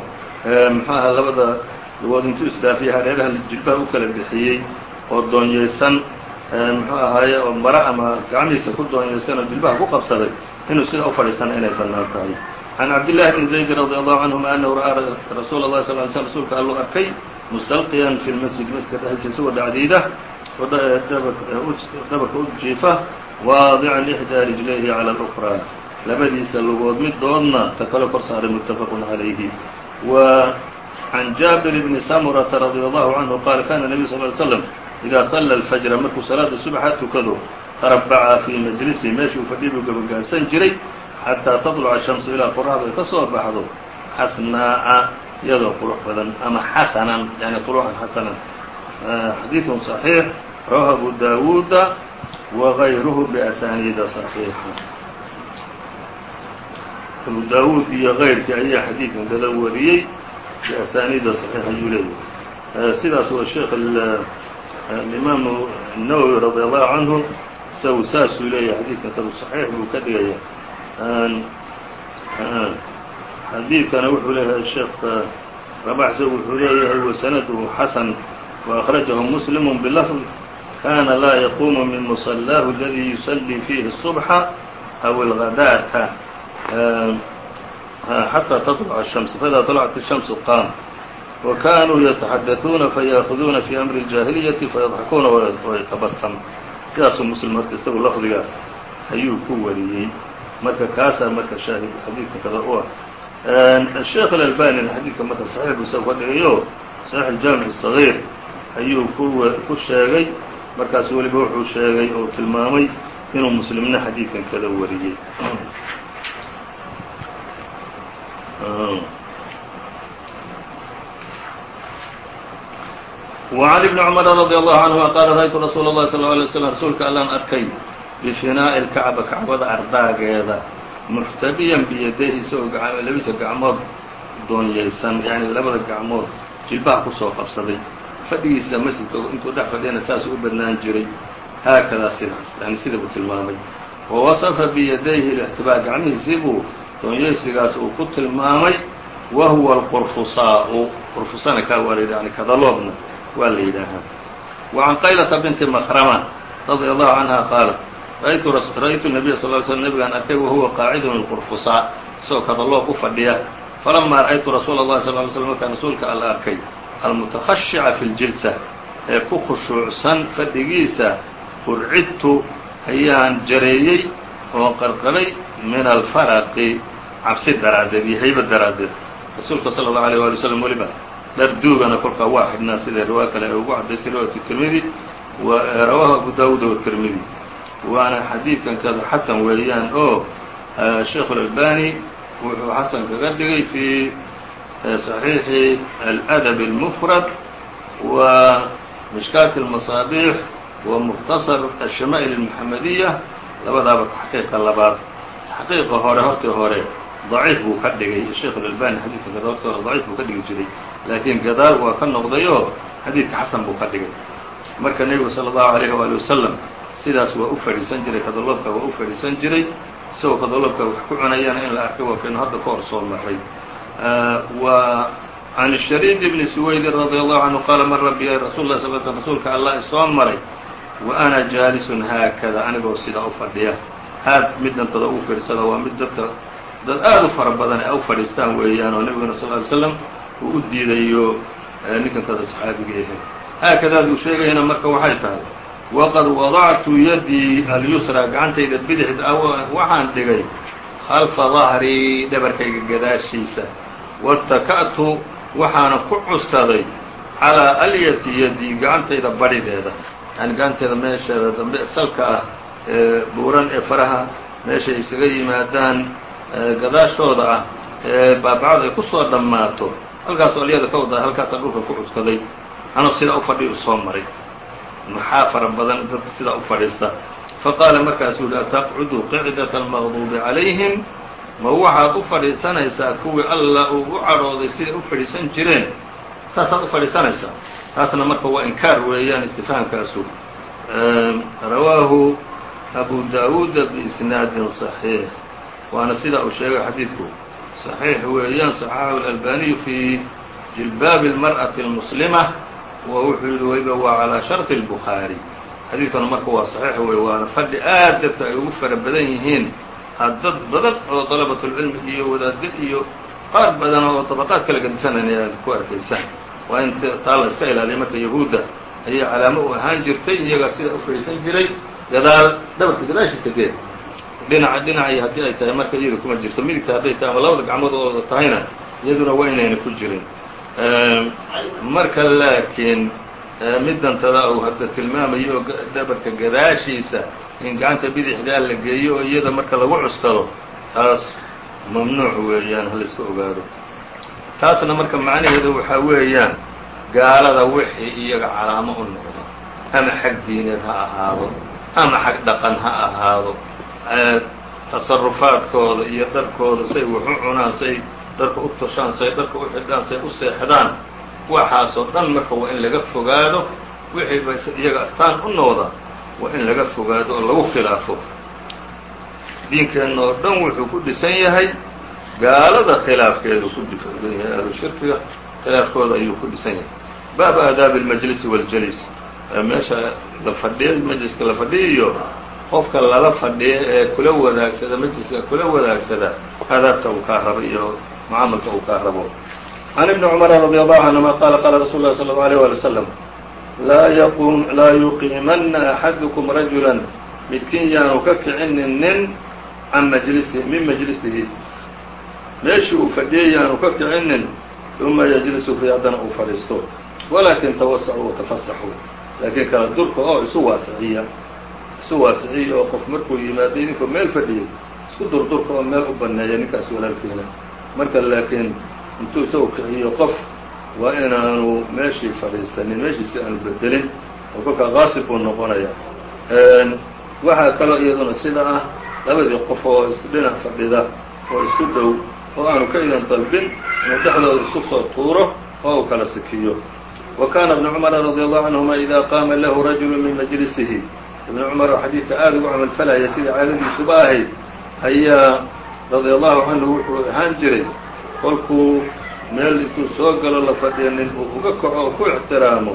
muxuaha labada lugood intuu isdhaafiya hareeraha jilbaha u kala bixiyey oo doonyeysan muxuu ahaaye oo mara ama gacmihiisa ku doonyeysan oo jilbaha ku qabsaday inuu sidaa u fadhiisana inay bannaan tahay. Can cabdillahi bni zayd radi allahu canhuma anahu ra'aa rasuula اllahi sal ly slm rasuulka alluu arkay mustalqiyan fi lmasjid masjidka dhexdiisa isagoo dhacdiida dhabarka u jiifa waadican ixdaa rijlayhi cala alukraa labadiisa lugood midoodna ta kale kor saaray muttafaqun calayhi. Wa can jaabir bni samurata radia allahu canhu qaala kana nebiyu sal ly slam idaa salla alfajra markuu salaada subaxa tukado tarabaca fii majlisihi meeshuu fadhiy buu gabagaabsan jiray xataa taطluca shamsu ilaa qoraxdu ay ka soo baxdo xasnaa'a iyadoo qurux badan ama xasanan yani طuluucan xasanan xadiiثun صaxiix rawahu abu dawuuda wagayruhu biasaniida صaxiixa abu dawuud iyo غayrkii ayaa xadiidkan kada wariyey biasaniida صaxiix ayuu leeyahay sidaas wa sheekh imaamu الnawowi radي allahu canhu isagu saasuu leeyahay xadiidkan kadu صaxiix buu ka dhigaya xadiidkana wuxuu leeyahay sheekh rabaxse wuxuu leeyahay wasanaduhu xasan وأخrajahu muslim bilafظ kana laa yaqumu min muصalaahu اladii yusallii fiihi الصubxa aw اlغadaata xatى taطلca الشhمس faإida طلعت الشhمس qaam وkanuu yتaxadaثuuna fayأkuduuna fي أmri الجاahiliyaةi fayضxakuuna وytabasm sidaasuu muslim horta isagu lafdigaas ayuu ku wariyey marka kaasaa marka shaahid xadiidka kada u ah الشheekh الألباني xadiidka marka صaxiix buu isaga ka dhigayo صaxiix الjaamiع الصغيir ayuu ku sheegay markaas weliba wuxuu sheegay oo tilmaamay inuu muslimna xadiidkan kada wariyey وعن بن cمر رضي الله عنهma qال رأytu رsuuل الlhi صلى اه عليه وسلم rasuulka allaan arkay بفinaaءi الكacba kacbada ardaageeda muxtabiyan biyadayhi isagoo labadiisa gacmood doonyeysan yani labada gacmood jilbaha kusoo qabsaday fadhigiisa masjidka intuu dhex fadhiyana saasuu u badnaan jiray haakadaa sidaas yani sida buu tilmaamay wawaصfa biyadayhi الاxtibaa gacmihiisii buu doonyeysigaas uu ku tilmaamay wa huwa اlqurfusaau qurfusana kaa waa la yani kadaloobna waa la yidhaahaa وعan qaylةa binti mkrma radي allahu canha qaalat ra'aytu النabiya sal ly slm nabigaan arkay wahuwa qaacidun اlqurfusaa isagoo kadaloob u fadhiya falamaa ra'aytu rasuula الlahi sal ly slm markaan rasuulka alla arkay almutakhashica fi اljilsa ee ku khushuucsan fadhigiisa furcidtu ayaan jareeyey oo qarqaray min alfaraqi cabsi daraaddeed iyo hayba daraaddeed rasuulka salى الlaه عalيه wali wslam weliba dhar duugana kolkaa waa xidhnaa sida riwaa kale ay ugu caddaysay riwaayatu tirmidi rawaahu abu daawuud watirmidi waana xadiidkan kada xasan weeyaan oo sheikhu اlalbani wuxuu xasan kaga dhigay fi صaxiixi aladab اlmufrad wa mishkaat اlmasaabiix wa mukhtasar الshama'il الmuxamadiya labadaaba taxqiiqa labaad taxqiiqa hore hortii hore ضaciif buu ka dhigay sheikh اlalbani xadiidka kada horta hore ضaciif buu ka dhigi jiray laakiin gadaal waa ka noqdayoo xadiidka xasan buu ka dhigay marka nebigu salى الlahu عalيh wali wasalam sidaas waa u fadhiisan jiray kadaloobka waa u fadhiisan jiray isagoo kadaloobka wax ku cunayana in la arkay waa kaynu hadda ka hor soo maray wa can shariid bni suwaydin radi allahu canhu qaala mara biya rasul lah sal sl rasuulka allah isoo maray wa ana jaalisun haakada anigoo sidaa u fadhiya aad mid dantada ugu fadhiisada waa mid dadka dad aad u fara badan ay u fadhiistaan weeyaan oo nebiguna sal ly slam uu u diidayo ninkan kada saxaabiga ahe haakadaad uu sheegayana marka waxay tahay waqad wadactu yadii alyusra gacantayda bidixda waxaan dhigay khalfa dahrii dhabarkayga gadaashiisa. Wataka'tu waxaana ku cuskaday calaa alyati yadii gacantayda badhideeda. Yani gacantayda meesheeda dambe salka ah ee buuran ee faraha meeshay isaga yimaadaan gadaashooda ah ee baabacadu ay ku soo dhammaato. Halkaasoo alyada ka wada halkaasaan dhulka ku cuskaday anuu sidaa u fadhiyu soo maray. Maxaa fara badan dadka sidaa u fadhiista? Faqaala markaasuu yihi ataqcudu qicdaة almaqduubi calayhim? Ma waxaad u fadhiisanaysaa kuwii alla uu u cadhooday siday u fadhiisan jireen? Saasaad u fadhiisanaysaa? Taasna marka waa inkaar weeyaan istifhaamkaasu rawaahu abu daawuuda biisnaadin صaxiix waana sidaa uu sheegay xadiidku صaxiix weeyaan صaxaxahu اlalbaniyu fi jilbaabi اlmarأaةi اlmuslima wa wuxuu yihi weliba waa calىa sharطi الbukhaarي xadiidkanu marka waa صaxiix wey waana fadhi aad dadka ay ugu fara badan yihiin dad badan oo dalabatulcilmi iyo wadaadda iyo qaar badan oo dabaqaad kala gadisanayna aad ku arkaysaan waa in taa la iska ilaaliya marka yahuudda ayay calaamo u ahaan jirtay iyagaa sidaa u fadhiisan jiray gadaal dhabarka gadaashiisa geed dhinaca dhinacii haddii ay tahay marka iyada kuma jirto. Midigta hadday tahay ama labada gacmood ooda tahayna iyaduna waa inayna ku jirin. Marka laakiin midantada uu hadda tilmaamayo oo dhabarka gadaashiisa in gacanta bidixdaa la geeyo oo iyada marka lagu cuskado taas mamnuuc weeyaan halaiska ogaado. Taasna marka macnaheedu waxaa weeyaan gaalada wixii iyaga calaamo u noqdo ama xag diineed ha ahaado ama xag dhaqan ha ahaado tasarufaadkooda iyo dharkooda say wax cunaan say dharka u toshaan say dharka u xidhaan say u seexdaan waxaasoo dhan marka waa in laga fogaado wixii ba iyaga astaan u noqda waa in laga fogaado oo lagu khilaafo. Diinkeenna oo dhan wuxuu ku dhisan yahay gaalada khilaafkeedu ku dhisan yahay ahlu shirkiga khilaafkooda ayuu ku dhisan yahay. Baab aadaabi اlmajlisi wاljalis meesha la fadhiya majliska la fadhiyayo qofka lala fadhiyo ee kula wadaagsada majliska kula wadaagsada aadaabta uu kaa rabo iyo mucaamalka uu kaa rabo. Can ibni cumara radi allahu canhuma qaala qaala rasuulu lahi sala allau alيyh waali wasalam laa yuqiimanna axadukum rajulan midkiin yaanu ka kicinin nin can majlisihi min majlisihi. Meeshii uu fadhiyay yaanu ka kicinin uma yajlisu fii haddana uu fadhiisto. Walaakin tawasacu watafasaxuu laakiin kala durka oo isu waasiciya isu waasiciya oo qof markuu yimaado idinkoo meel fadhiyay isku durdurka oo meel u baneeya ninkaas walaalkiina marka laakiin intuu isagu kiciyo qof waa inaanu meeshii fadhiisanin meeshiisi aanu bedelin oo kolkaa qaasib buu noqonaya. Waxaa kaloo iyaduna sida ah labadii qof oo isdhinac fadhida oo isku dhow oo aanu ka idan dalbin inuu dhexdooda isku soo tuuro oo uu kala sikiyo. Wa kaana ibnu cumara radi allahu canhuma idaa qaama lahu rajulu min majlisihi ibnu cumar oo xadiidka aada ugu camalfalaya sidai caadadiisuba ahayd. Ayaa radia allahu canhu wuxuu ahaan jiray kolkuu meel intuu soo galo la fadhiya nin uu uga kaco oo ku ixtiraamo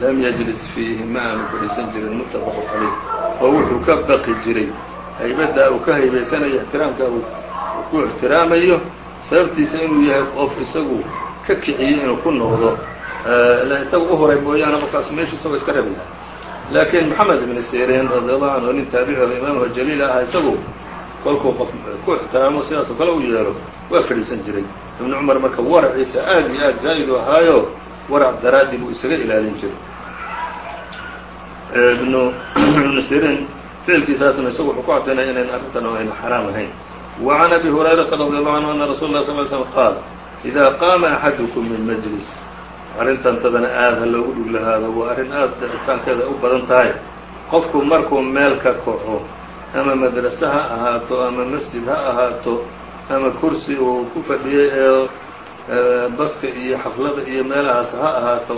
lam yجlis fiihi ma aanu fadhiisan jirin mutafaq caleyh oo wuxuu ka baqi jiray haybaddaa uu ka haybaysanayo ixtiraamka uu ku ixtiraamayo sababtiisa inuu yahay qof isagu ka kiciyey inuu ku noqdo. Ila isaga u horay mooyaane qofkaas meeshu isagoo iska rabi laakiin moxamed ibn sirin radiallahu canhu nin taabici ba imaamho jaliil ah isagu kolkuu qof ku ixtiraamo sidaasoo kale u yeelo waa fadhiisan jiray. Ibn cumar marka waraciisa aad iyo aad u ahaayo warac daraaddi buu isaga ilaalin jiray. Ibnu sirin ficilkiisaasna isagu wuxuu ku cadaynaya inayn arrintan aynu xaraam ahayn. Wacan abi hurayrata radi allahu canhu ana rasul lah sal l slm qaal idaa qaama axadukum min majlis arrintan tadana aad ha loogu dhig lahaado waa arrin aad dicitaankeeda u badan tahay. Qofku markuu meel ka kaco ama madrase ha ahaato ama masjid ha ahaato ama kursi uu ku fadhiyey ee baska iyo xaflada iyo meelahaas ha ahaato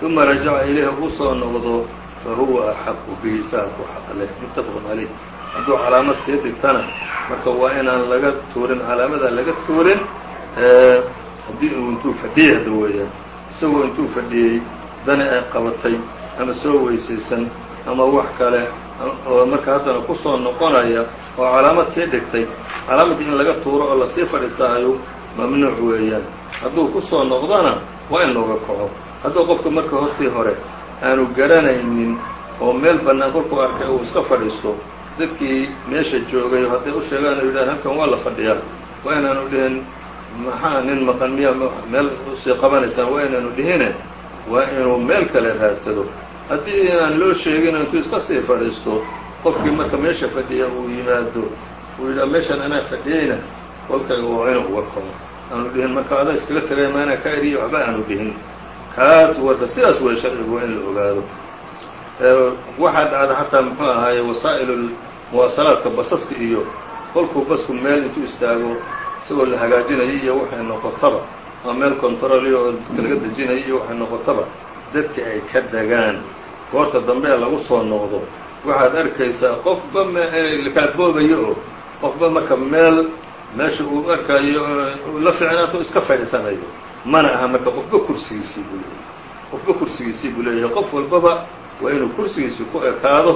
ثuma rajaca ilayhi uu soo noqdo fahuwa axaqu bihi saalku xaq leh. Muttafaqu calayh hadduu calaamad sii dhigtana marka waa inaan laga tuurin calaamadaa laga tuurin haddii uu intuu fadhiya hadda weeyaan isagoo intuu fadhiyey dani ay qabatay ama soo weysaysan ama wax kale oo marka haddana ku soo noqonaya oo calaamad sii dhigtay. Calaamaddii in laga tuuro oo la sii fadhiistahayo mamnuuc weeyaan. Hadduu ku soo noqdona waa in looga kaco. Hadduu qofka marka hortii hore aanu garanaynin oo meel bannaan kolkuu arkay uu iska fadhiisto dadkii meesha joogay hadday u sheegaan oo yidhahan halkan waa la fadhiyaa. Waa inaanu dhihin maxaa nin maqan miya meel u sii qabanaysaan waa inaanu dhihine waa inuu meel kale raadsado. Haddii inaan loo sheegin intuu iska sii fadhiisto qofkii marka meesha fadhiya uu yimaado uu yidhaha meeshan anaa fadhiyeyna. Kolkayga waa inuu uga kobo. Aanu dhihin marka adaa iskaga tagay maanaa ka eriya waxba aanu dhihin. Kaas warka sidaas wey sharcigu in la ogaado. Waxaa dhacda xataa muxuu ahaaye wasaa'il muwaasalaadka basaska iyo kolkuu basku meel intuu istaago isagoo la hagaajinayo iyo waxay noqotaba. Ama meel controliyo oo dadka laga dejinayo iyo waxay noqotaba. Dadki ay ka degaan goorta dambe ee lagu soo noqdo waxaad arkaysaa qofba mkala boobayo oo qofba marka meel meesha uu arkayo la ficnaato iska fadhiisanayo mana aha marka qofba kursigiisii buu leeyahay. Qofba kursigiisii buu leeyahay. Qof walbaba waa inuu kursigiisi ku ekaado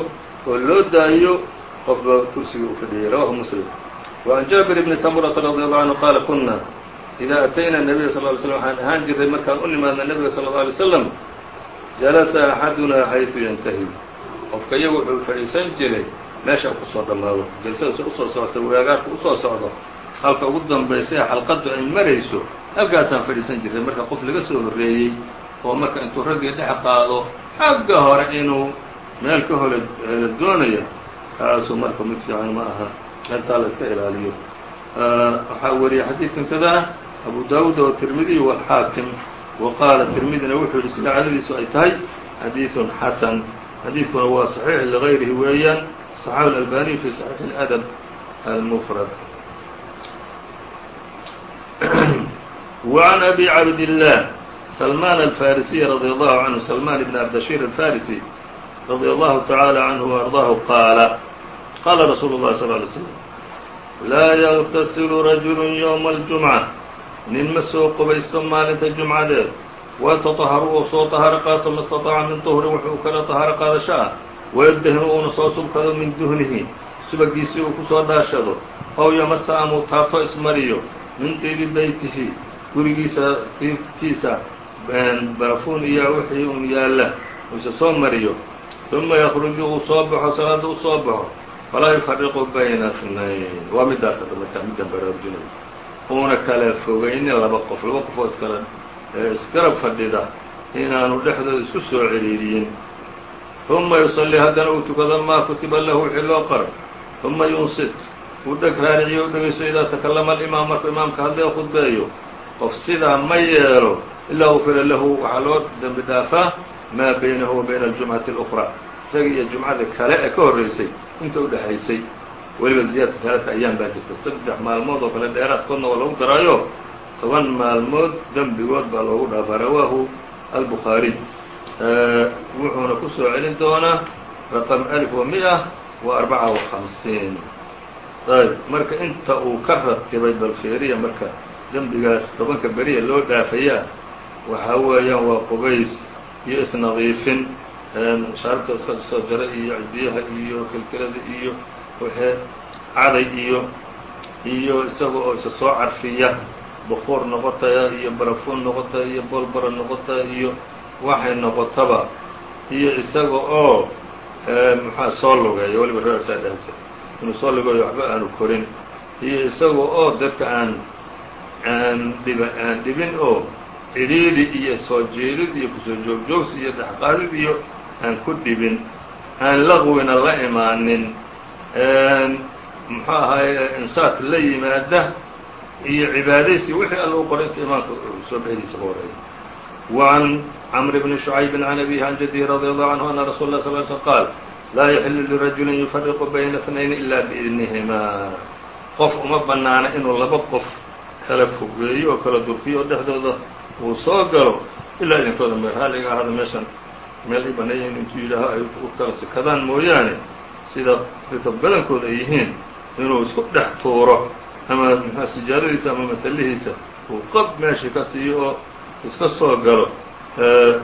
oo loo daayo qofba kursigii u fadhiyay. Rawahu muslim وعn jaabir bni samurةa radي allahu canhu qaala kuna إida atayna الnabiya sal ly slm waxaan ahaan jiray markaan u nimaadna nebiga sal اله alay slam jalasa axaduna xayثu yantahi qofka iyagu wuxuu fadhiisan jiray meesha kusoo dhammaado jalsada usoo socota weagaarka usoo socdo halka ugu dambaysa ee xalqaddu ay marayso halkaasaan fadhiisan jiray marka qof laga soo horreeyey oo marka intuu raggii dhex qaado xagga hore inuu meel ka hole doonayo kaasuu marka mid fiican ma aha intaa la iska ilaaliyo waxaa wariyey xadiidkan kadana abu daawuud oo tirmidiy wاlxaakim wa qaala tirmidina wuxuu yihi sida cadadiisu ay tahay xadiiثun xasan xadiidkuna waa صaxiix ligayrihi weeyaan صaxaxu اlalbaniy fi صaxiix اladab almfrad وعn abi (clears throat) cabdالlah سلمان الفاrسي رضي الله عنه سلمان بن عبدشhير الفاrسي رضي الله تعالى عنه وأرضاه qاaل qاla رsuuل الlه صلى اه عليه وسلم laa يغتسل رaجuل يوم الجuمعة nin ma soo qubaysto maalinta جuمcadeed ويتطهر uu soo طahaaro qaato ma اsتطاaca min طهrin wuxuu kala طahaaro qaadasho ah ويدهن uuna soo subkado min duhnihi subagiisii uu kusoo dhaashado ow ymasa amuu taabto ismariyo min طibi beytihi gurigiisa tiibkiisa barafuun iyo wixii un yaalla uuse soo mariyo ثuma yakruju uu soo baxo salaada u soo baxo falaa yufariqu bayna اثnayn waa midaas hadda markaa middan baraarujinay uuna kala fogaynin laba qof laba qof oo iskala isgarab fadhida inaanu dhexdooda isku soo ciriiriyin ثuma yuصلii haddana uu tukado maa kutiba lahu wixii loo qaro ثuma yunsit uu dheg raariciyo u dhegayso idaa takalama alimaam markuu imaamka hadlee khudbeeyo qof sidaa ma yeelo ilaa ufira lahu waxaa loo dembi dhaafaa maa baynahu wa bayna aljumcati اlأkhraa isaga iyo jumcada kale ee ka horreysay inta u dhexaysay weliba ziyaadka talaata ayaam baa jirta saddex maalmood oo kale dheeraadkoodna waa lagu daraayo. Toban maalmood dembigood baa loogu dhaafaa. Rawaahu albukhaariy wuxuuna ku soo celin doonaa raqam alif wa miئa wa arbaca wa hamsiin ayb marka inta uu ka ratibay balfeeriya marka dembigaas tobanka beriya loo dhaafayaa waxaa weeyaan waa qubays iyo isnadiifin shaaribta iska soo jara iyo cidiyaha iyo kilkilada iyo wixii caday iyo iyo isaga oo isa soo carfiya bukuur noqotaya iyo barafuun noqotaya iyo bolbara noqotaya iyo waxay noqotaba iyo isaga oo muxua soo lugeeya weliba reersaa dhahaysa inuu soo lugeeyo waxba aanu korin iyo isaga oo dadka aan aan dhiba aan dhibin oo cidhiidhi iyo soo jeedid iyo ku soo joogjoogsi iyo dhexqaadid iyo aan ku dhibin aan laqwina la imaanin muxuu ahaye insaat la yimaada iyo cibaadaysi wixii alla u qoray inta imaanka soo baxdiisa ka horeeya وعn cمر بن شhعyب عن أبيه عن جده رضي الله عنه أن رsuل الله صل ل سلم qاaل laa يحل لرaجuل يفرق بين اثنين إلا بإذنهma qof uma banaana inuu laba qof kala fogeeyo oo kala durkiyo oo dhexdooda uu soo galo ilaa idinkooda meer halliga ahada meeshan meel ay banneeya in intuu yidhaaho ay u kala sikadaan mooyaane sida dadka badankooda ay yihiin inuu isku dhex tuuro ama mxua sijaaradiisa ama masalihiisa uu qab meeshii ka siiyo oo iska soo galo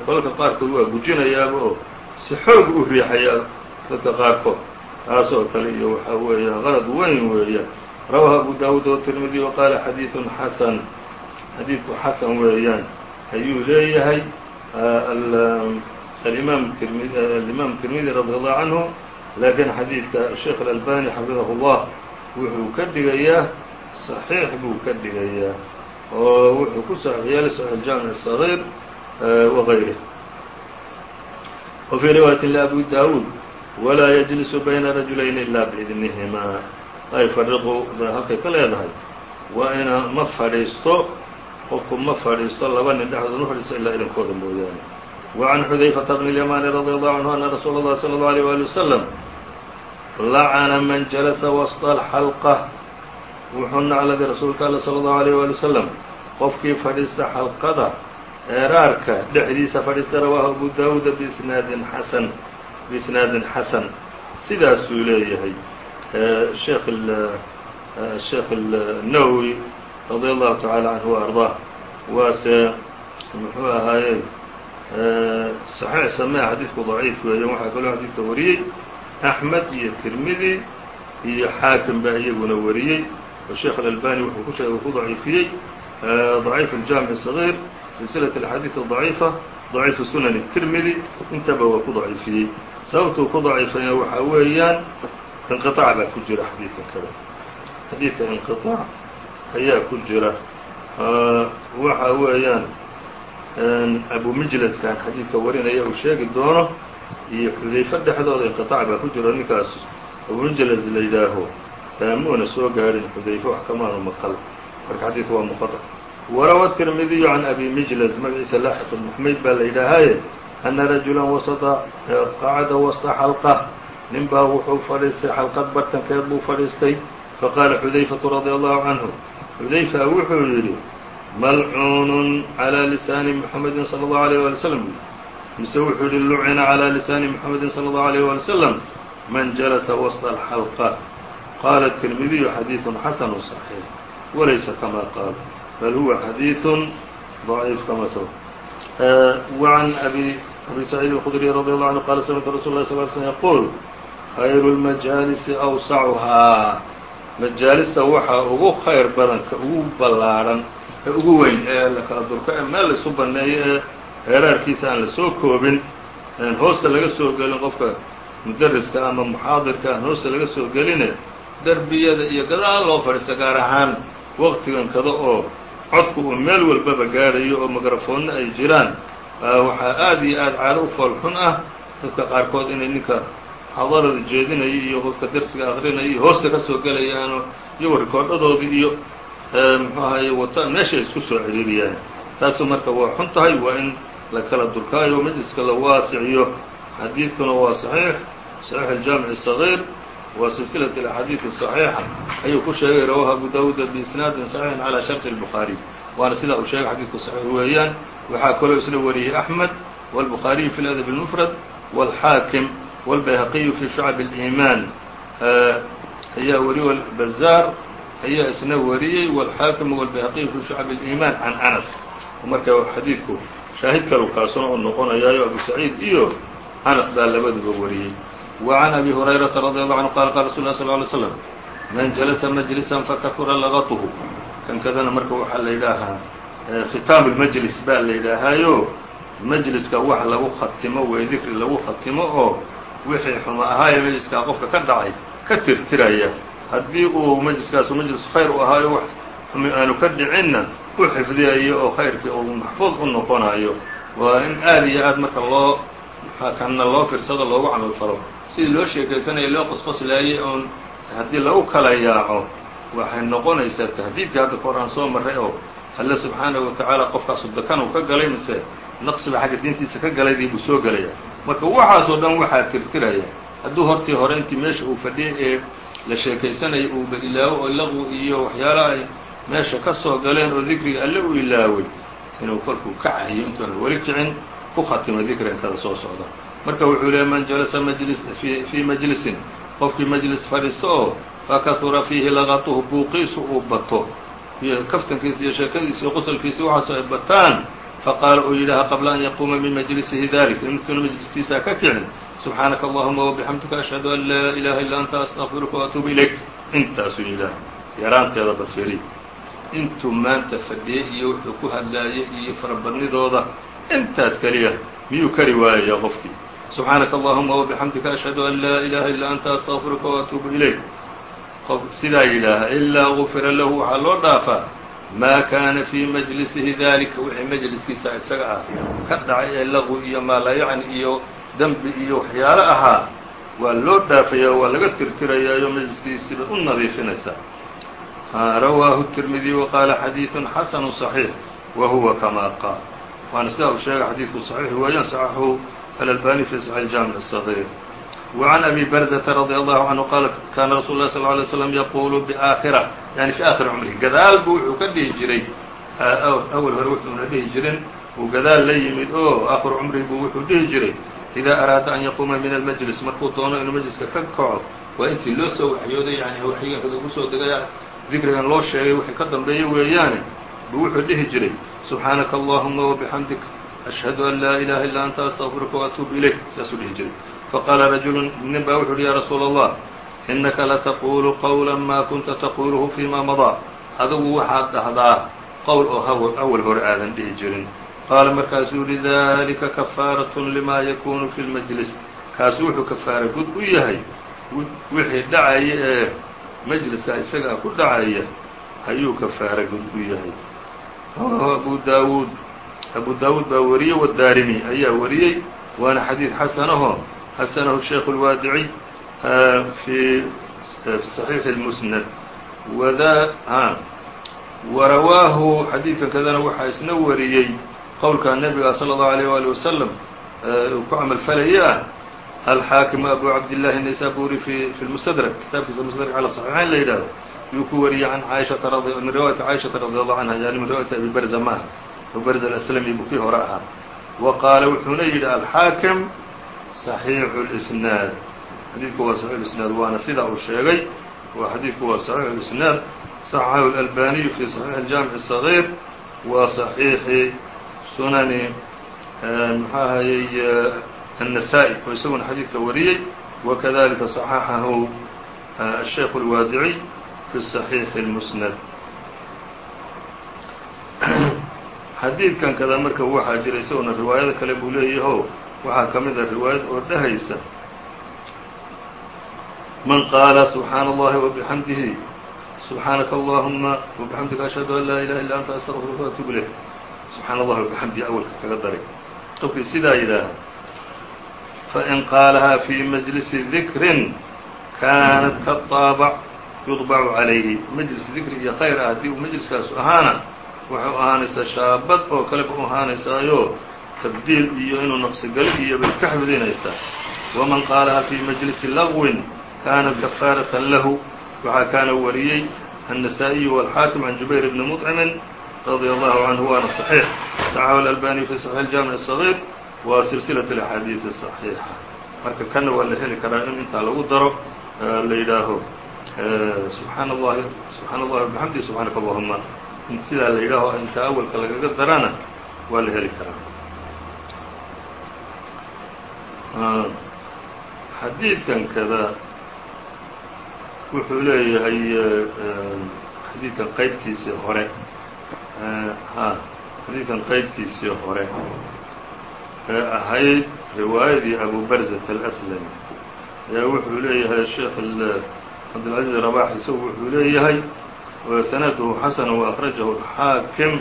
kolka qaarkood waa gujinayaaba oo si xoog u riixayaa dadka qaarkood taas oo kale iyo waxaa weeya qalad weyn weeya rawaha abu daawuud oo tirmidi wa xasan xadiidku xasan weeyaan ayuu leeyahay alimaam tirmidi radي allahu canhu laakiin xadiidka sheekh اlalbani xafidahu اllah wuxuu ka dhigayaa صaxiix buu ka dhigayaa oo wuxuu ku saxiix yeelay saxiix اjaamiع الصغيr وغayrih وفي riwaayaة لأbi daawuud وlaa yجliس bayna rajulayni ilا بإidnihima ay fariqu halkay ka leedahay waa ina ma fadhiisto qofku ma fadhiisto laba nin dhexdood ma fadhiisto ilaa idinkooda mooyaane وعn xudayfةa بن اليmاni رadي الله عanه أna rasuul الlah صلى الله عليه وaلي وسلم lacna man jalasa وسط الxalqة wuxuu nacladay rasuulka all slى الlaه عليه وaلي وسلم qofkii fadhiista xalqada eeraarka dhexdiisa fadhiista rawaahu abu daawuuda bisnaadin xasan biisnaadin xasan sidaasuu leeyahay sheekh sheekh الnawwi radي allahu taعaalى canhu وarضاه waase muxuu ahaaye صaxiix samea xadiidku ضaciif weeyan waxaa kaloo xadiidka wariyey أxmed iyo tirmidi iyo xaakim baa iyaguna wariyey oo sheekh الأlbani wuxuu ku sheegay ku ضaciifiyey ضaciif الjaamiع الصغير silsilaة الأxaadiiث الضaciifa ضaciifu sunan الtirmidi intaba waa ku ضaciifiyey sababtuu ku ضaciifaya waxaa weeyaan inqiطاc baa ku jira xadiidka kale xadiidka inqiطاc ayaa ku jira waxa weeyaan abumijlaskan xadiidka warinaya uu sheegi doono iyo xudayfe dhexdooda inqitaac baa ku jiro ninkaas. Abumijlas la yidhaaho muuna soo gaarin xudayfe wax kamaanu maqal. Marka xadiidka waa munqaطic warawa tirmidiyu can abi mijlas magaciisa laaxiq ibnu baa la yidhaahaye ana rajula wasada qacada wasta xalqa nin baa wuxuu fadhiistay xalqad bartankeed buu fadhiistay. Faqaala xudayfatu radia allahu canhu xudayfa wuxuu yidhi malcuun عalى lisaani mxamedi slى الlaه عalيه walي slm mise wuxuu yihi lucina عalى lisaani mxamedi slى الlaه عalيه walي slm man jalasa wasطa الxalqة qala التirmidiyu xadiiث xasn صaxiix walaysa kama qaal bal huwa xadiiث ضaciif kama sab وعn abi abi سacيid الخdري radي الله عanه qala samictu rasul اlah صل ل sلم yquul khayru الmajaalisi awsacuhaa majaalista waxaa ugu khayr badan ka ugu ballaadhan ee ugu weyn ee la kala durko ee meel laisu banneeyo ee heeraarkiisa aan la soo koobin aan hoosta laga soo gelin qofka mudariska ama muxaadirka aan hoosta laga soo geline derbiyada iyo gadaal loo fadhiista gaar ahaan waqtigan kada oo codku uu meel walbaba gaadhayo oo mikrafoonna ay jiraan waxaa aad iyo aad caado u fool xun ah dadka qaarkood inay ninka xadarada jeedinaya iyo qofka dersiga akrinaya iyo hoosta ka soo gelayaano iyagoo rikoodhadoodii iyo muxuu ahaye wata meesha isku soo ciriiriyaan taasu marka waa xun tahay waa in la kala durkaayo majliska la waasiciyo xadiidkuna waa صaxiix صaxiix الjaamiع الصغير waa silsilaة الأxaadiiث الصaحيixa ayuu ku sheegay rawahu abu dawuud biisnaadin صaxiixin calى sharطi الbخaarي waana sidaa uu sheegay xadiidku صaxiix weeyaan waxaa kaloo isla wariyey أحmed والbخaariي في الأdب المفrad والxaakim والbayhaqiyu في شhucab الإimaan ayaa wariy bazaar ayaa isna wariyey والxaakim والbayhaqiyu في شhucab الإimaan can anas marka xadiidku shaahid kalu kaasuna u noqonayaayo abu saciid iyo anas baa labaduba wariyey wa can abi hurayrata radi allahu canhu qala qala rasul lah sl ly slam man jalasa majlisan fakafura lagatuhu kan kadana marka waxaa la yidhaahaa khitaamu lmajlis baa la yidhaahaayo majliska wax lagu khatimo wey dikri lagu khatimo oo wixii xumo ahaaye majliskaa qofka ka dhacay ka tirtiraya haddii uu majliskaasu majlis khayr u ahaayo wax aanu ka dhicinna u xifdiyayo oo khayrkii uu maxfuud u noqonayo waa in aad iyo aad marka loo kanna loo firsado loogu camal falo sidii loo sheekaysanayo loo qosqoslaayay oon haddii lagu kala yaaco waxay noqonaysaa tahdiidka hadda ka hor aan soo marray oo alle subxaanahu watacaala qofkaasu dakan uu ka galay mise naqsiba xagga diintiisa ka galaydii buu soo gelaya marka waxaasoo dhan waxaa tirtiraya. Hadduu hortii hore intii meesha uu fadhiyay ee la sheekaysanayay uuba ilaawo oo laqwi iyo waxyaala ay meesha ka soo galeen oo dikriga alle u ilaaway inuu kolkuu kacayo intuunan weli kicin ku khatimo dikrigan kada soo socda marka wuxuu leeya man jalasa majlis fii majlisin qofkii majlis fadhiisto oo fakahura fiihi laqatuhu buuqiisu uu bato. Iyo kaftankiisa iyo sheekadiisa iyo qosolkiisa waxaaso ay bataan. Faqaala uu yidhaaha qabla an yaquuma min majlisihi dalik midkuna majlistiisaa ka kicin subxaanaka allahuma wabixamdika ashhadu an laa ilaha illa anta astaqfiruka waatuubu ilayk intaasuu yidhaaha yaraanteeda badfiri intuu maanta fadhiyey iyo wuxuu ku hadlaayay iyo farabadnidooda intaas keliya miyuu kari waayaya qofkii subxaanaka allahuma wabixamdika ashhadu an laa ilaha illa anta astaqfiruka waatuubu ilayk qof sidaa yidhaaha ilaa gufira lahu waxaa loo dhaafaa maa kaana fii majlisihi dalika wixii majliskiisa isaga ah ka dhacay ee laqwi iyo maalayacni iyo dembi iyo waxyaalo ahaa waa loo dhaafaya waa laga tirtirayaayo majliskiisiiba u nadiifinaysaa rawaahu التirmidي وqaala xadiiثu xasanu صaxiix wa huwa kama qaal waana sidaa uu sheegay xadiidku صaxiix weeyaan صaxaxu alalbani fi صaxiix الjaamiع الصغيr وعn أbي برزة رضي الله عنه qال kاna رasuل الlه صلى اه عليه وسلم yqul بآkhرة yaعni في آkhiri cمrihi gadaal bu wuxuu ka dhihi jiray أwl hore wuxuuna dhihi jirin uu gadaal la yimid oo آkhir cمrihi bu wuxuu dhihi jiray إida araada an yaquuma min almajlis markuu doono inuu majliska ka kaco waa intii loo soo waxyooday yani waxyiganka lagu soo degay dikrigan loo sheegay wixii ka dambeeyey weeyaane buu wuxuu dhihi jiray subxaanaka allahuma wabixamdik ashhadu an laa ilaha illa anta astaqfiruka waatuubu ilayk saasuu dhihi jiray faqaala rajulu nin baa wuxu uhi ya rasuul allah inaka lataquulu qawla ma kunta taquuluhu fيma madaa adigu waxaad dhahdaa qowl oo awal hore aadan dhihi jirin qaala markaasuu yihi dalika kafaarat lima yakunu fi lmajlis kaasu wuxuu kafaara gud u yahay wixii dhacaya ee majliska isagaa ku dhacaya ayuu kafaara gud u yahay rawahu abu daawuud abu daawuud baa wariyey wadaarimi ayaa wariyey waana xadiid xasanaho xasanahu sheikh اlwaadici fi صaxiixi اlmusnad wda warawaahu xadiidkan kadana waxaa isna wariyey qowlka nebiga salى الlaه عalيه wali wasalam uu ku camal falaya alxaakimu abu cabdillahi naysaburi fi fi lmustadrak kitaabkiisa mustadrak calى صaxiixayn la yidhahdo yuu ku wariyey an caaishata min riwaayati caaishata radi allahu canha yani min riwaayati abi barza maaha abu barza aslami buu kii hore ahaa wa qaala wuxuuna yidhi alxaakim صaxiixu اlisnaad xadiidku waa saxiix isnaad waana sidaa uu sheegay waa xadiidku waa saxiixu isnaad صaxaxahu اlalbaniyu fi صaxiix اjaamiع الصغيir wa صaxiixi sunani mxuu ahayey النسائي oo isaguna xadiidka wariyey وkadalika صaxaxahu الشheikh الwaadعي في صaحيiح الmsند xadiidkan kada marka waxaa jira isaguna riwaayado kale buu leeyaho waxaa ka mid a riwaayad oo dhahaysa man qaala subxaana اllahi وبxamdihi subxaanaka allahuma وبxamdika ashhadu an laa ilaha illa anta astaqfiruka وatuub ilayk subxaana اllahi وبxamdihi awalka kaga daray qofkii sidaa yidhaaha fain qaalahaa fii majlisi dikrin kaanat kaطaabac yudbacu calayhi majlis dikri iyo khayr ah haddii uu majliskaasu ahaana waxay u ahaanaysaa shaabad oo kale ba u ahaanaysaayo tabdiil iyo inuu naqsigalo iyo bay ka xifdinaysaa waman qaalahaa fii majlisi lagwin kaanat kafaaratan lahu waxaa kaana wariyey النasaaئiyu wاlxaakim can jubayr bni mطcimin radia allahu canhu waana صaxiix saxahu alalbaniyu fi صaxiix اjaamiع الصغيir waa silsilaة اأxaadiiث الصaxiixa marka kana waa la heli karaa in intaa lagu daro la yidhaaho subxaan اllahi subxaan اllahi wbxamdi subxaanaka allahuma sidaa la yidhaaho inta awalka lagaga darana waa la heli karaa xadiidkan kada wuxuu leeyahay xadiidkan qaybtiisii hore xadiidkan qaybtiisii hore ee ahayd riwaayadii abu barzة الأslami ayaa wuxuu leeyahay sheekh cabdالcaزiز رabax isagu wuxuu leeyahay sanadhu xasn وأkhrajahu الxaakim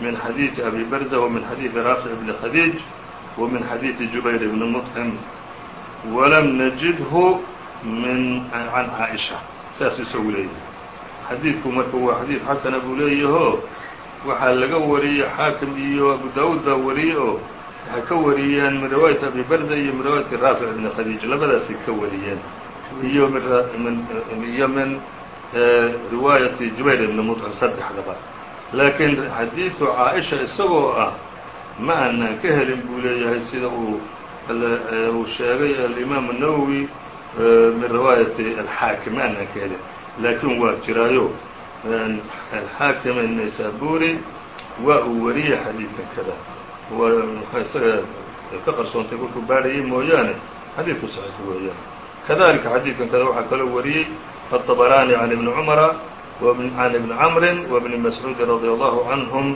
min xadiiثi abi barزة وmin xadiiثi raafic bni khadiij وmin xadiiثi jubayr bni mطcim walam najidhu min can caaئiشha saas isagu leeyahay xadiidku marka waa xadiid xasana buu leeyaho waxaa laga wariyey xaakim iyo abu daawuud baa wariyey oo waxay ka wariyeen min riwaayati abi barza iyo min riwaayati raafic bni khadiij labadaasay ka wariyeen iyo iyo min riwaayati jubayr ibni mطcim saddexdaba laakiin xadiidu caaisha isagoo ah ma aanan ka helin buu leeyahay sida uu uu sheegay alimaam الnawowi min riwaayati alxaakim ma aanan ka helin laakiin waa jiraayo alxaakim الnaysaburi waa uu wariyey xadiidkan kada isaga ka qarsoontay kolkuu baarhayay mooyaane xadiidku saxiix weeyaan kadalika xadiidkan kada waxaa kaloo wariyey الطبراني عن بن cمر عن بن cمر وبن مسعوud رضي الله عنهم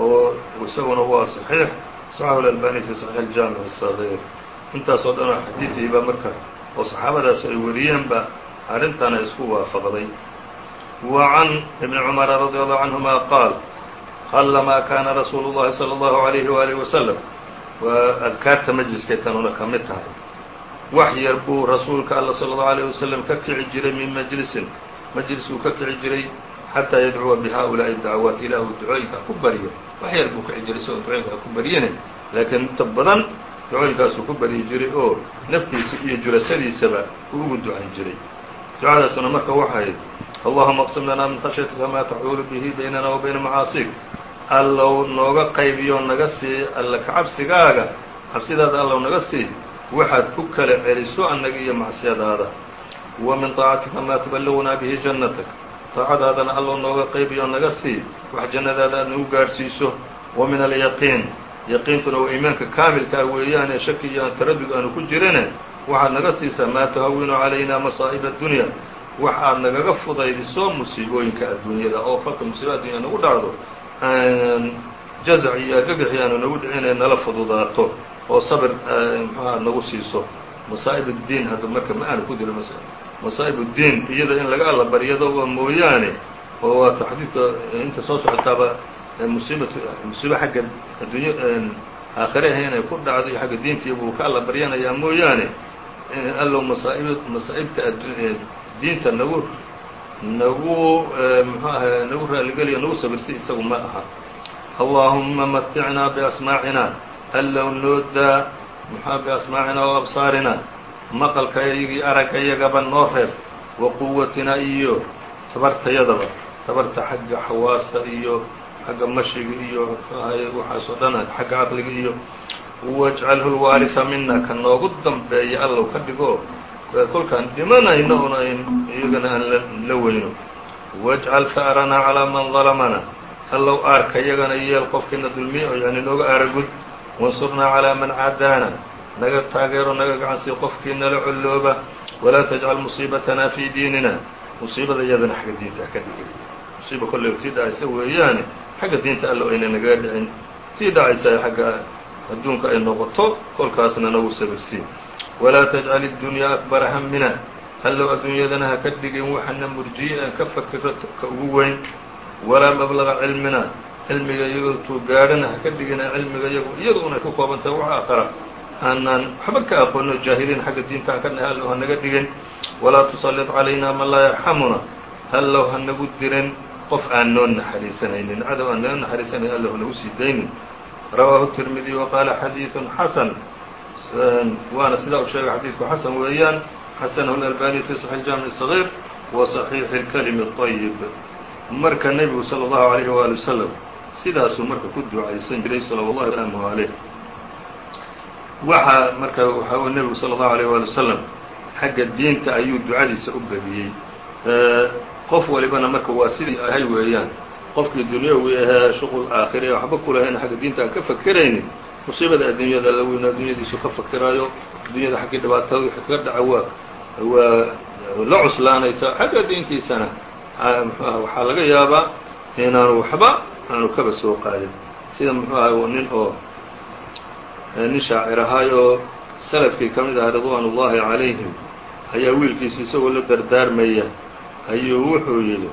oo isaguna waa صحيiح صحaxه الألباني في صحيح الجامع الصغير intaasoo dhan oo xadiiثiiba marka oo صaxaabadaas ay wariyeenba arrintana isku waafaqday وعن بن cمر رضي الله عنهما قاaل qلma kاna رsuuل اللhi صلى الله عليه وآله وسلم waa أdkaarta mجliskay tanuna ka mid tahay wax yar buu rasuulka alla slى الlaه عليه وسلم ka kici jiray min majlisin majlis uu ka kici jiray xataa yadcuwa bihaaؤulaaءi dacwaat ilaah uu ducooyinka ku baryo wax yar buu kici jiray isagoo ducooyinka ku baryane laakiin inta badan ducooyinkaasuu ku baryi jiray oo naftiisa iyo jurasadiisaba uu ugu ducan jiray ducadaasuna marka waxay allahuma اqsim lanaa min khashyatika maa taxuulu bihi baynana wa bayna macaasik allow nooga qaybiyo naga sii alla kacabsigaaga cabsidaada allow naga sii waxaad ku kala celiso annaga iyo macsiyadaada wa min طaacatika maa tuballiغunaa bihi jannatak taacadaadana allow nooga qaybiyo naga sii wax jannadaada aad nagu gaadhsiiso wa min alyaqiin yaqiintuna waa iimaanka kaamilkaa weeyaane shaki iyo aan taradud aanu ku jirine waxaad naga siisaa maa tuhawinu calaynaa masaa'iba addunya wax aad nagaga fudaydiso musiibooyinka adduunyada oo kolka musiiba addunya nagu dhacdo jazac iyo agagaxi aanu nagu dhicine nala fududaato oo sabr mxuha nagu siiso. Masaa'ib اdiin hadda marka ma aanu ku dilo masaa'ib. اdiin iyada in laga alla baryado mooyaane oo waata xadiidka inta soo socotaaba musiibat musiibo xagga addunya aakhire ah inay ku dhacdo iyo xagga diintii buu ka alla baryanayaa mooyaane allow masaaib masaa'ibta diinta nagu nagu mxu aha nagu raaligeliyo nagu sabirsi isagu ma aha. Allahuma maticnaa biasmaacina allow noo daa muxaa biasmaacina wa absaarina maqalkayagii araggayagaba noo reeb wa quwatina iyo tabartayadaba tabarta xagga xawaasta iyo xagga mashiga iyo mxuahay waxaasoo dhan xagga caqliga iyo wajcalhu lwaariha mina ka noogu dambeeya allow ka dhigo kolkaan dhimanayno un ayn iyagana aan la weyno. Wajcal fa'ranaa calaa man dalamana allow aarka yagana yeel qofkiina dulmiye oo yani nooga aaragud wansurnaa calaa man caadaana naga taageero naga gacansii qofkii nala collooba walaa tajcal musiibatanaa fii diinina. Musiibada iyadana xagga diinta ha ka dhigin musiiba kolley tii dhacaysa weeyaane xagga diinta allo ayna nagaga dhicin. Tii dhacaysa xagga adduunka ay noqoto kolkaasna nagu sabirsiin walaa tajcal اdunyaa akbara hamina allow adduunyadana ha ka dhigin waxana murjiye aan ka fakiro ka ugu weyn. Walaa mablaga cilmina. Cilmiga iyagoo tuu gaadhana ha ka dhigina cilmiga iyagu iyadu unay ku kooban tahay wax aakhara. Aanaan waxba ka aqoono jaahiliin xagga diinta aan ka nahay allow ha naga dhigin walaa tusallit calayna man laa yarxamuna. Allow ha nagu dirin. Qof aan noo naxariisanaynin cadow aan naga naxariisanayn allow ha nagu sii daynin. Rawaahu tirmidi wa qaala xasan waana sidaa u sheegay xadiidku xasan weeyaan xasanahu اlalbani fi صaxiix jaamiع الصغيir wa صaxiixi اlkalimi الطayib marka nebigu salى اllahu عalayh waali wasalam sidaasuu marka ku ducaysan jiray salawat llahi wasalaamuh عaleyh waxaa marka waxa nebigu salى اllahu عalيه waali wasalam xagga diinta ayuu ducadiisa u badiyey qof walibana marka waa sidii ahay weeyaan qofkii dunyawi ahee shuqul aakhire waxba ku lahayn xagga diinta aan ka fakeraynin musiibada adduunyada alla weyna adduunyadiisu ka fakiraayo adduunyada xaggii dhibaatada wixii kaga dhaca waa waa la cuslaanaysa. Xagga diintiisana aha waxaa laga yaabaa inaanu waxba aanu kaba soo qaadin. Sida muxuu ahay nin oo nin shaacir ahaay oo salafkii ka mid ahaa ridwaan ullahi calayhim ayaa wiilkiisa isagoo la dardaarmaya. Ayuu wuxuu yidhi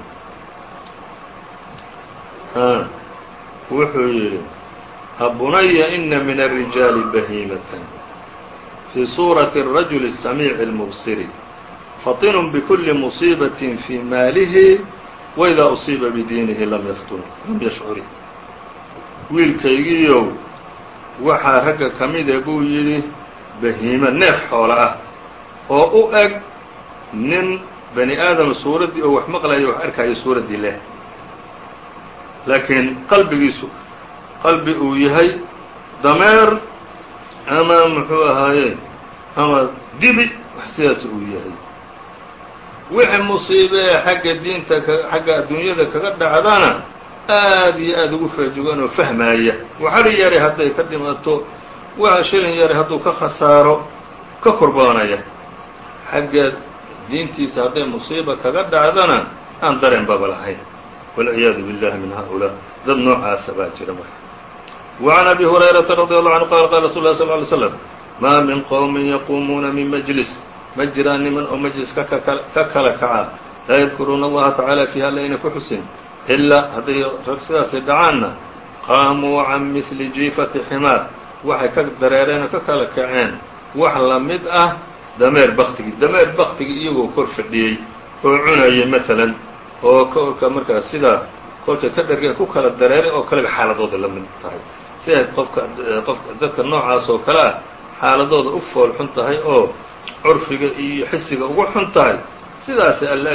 wuxuu yidhi abunaya ina min الrijaali bahiimatan fii suurati الrajuli الsamiici الmubsiri faطinu bkuli musiibaة fii maalihi waidaa usiiba bidiinihi lam yaftun lam yashcuri wiilkaygiiyow waxaa ragga ka mida buu yidhi bahiimo neef xoolo ah oo u eg nin bani aadam suuraddii oo wax maqlayo wax arkayo suuraddii leh laakiin qalbigiisu qalbi uu yahay dameer ama muxuu ahaaye ama dibi wax sidaas uu yahay. Wixii musiibe ee xagga diinta xagga adduunyada kaga dhacdana aad iyo aada ugu feejugan oo fahmaaya. Waxari yari hadday ka dhimato waxa shilin yari hadduu ka khasaaro ka korboonaya xagga diintiisa hadday musiiba kaga dhacdana aan dareen baba lahayn. Walciyaadu billahi min haؤulaa dad noocaasa baa jira marka وعn أbي هurayرaةa رadي الله عanه qala qala rasul lah صل ly sلم ma min qowmi yaquumuuna min majlis ma jiraan niman oo majlis ka kala kaca laa yadkuruuna allaha tacaala fiiha layna ku xusin ilaa hadday rag sidaasay dhacaanna qaamuu can mihli jiifati ximaar waxay ka dareereen oo ka kala kaceen wax la mid ah dameer baktigii dameer baktigii iyagoo kor fadhiyey oo cunayay maalan oo kolka markaas sidaa kolkay ka dhargeen ku kala dareeray oo kaleba xaaladooda la mid tahay si ay qofka qofka dadka noocaas oo kale ah xaaladooda u fool xun tahay oo curfiga iyo xisiga ugu xun tahay sidaasay alla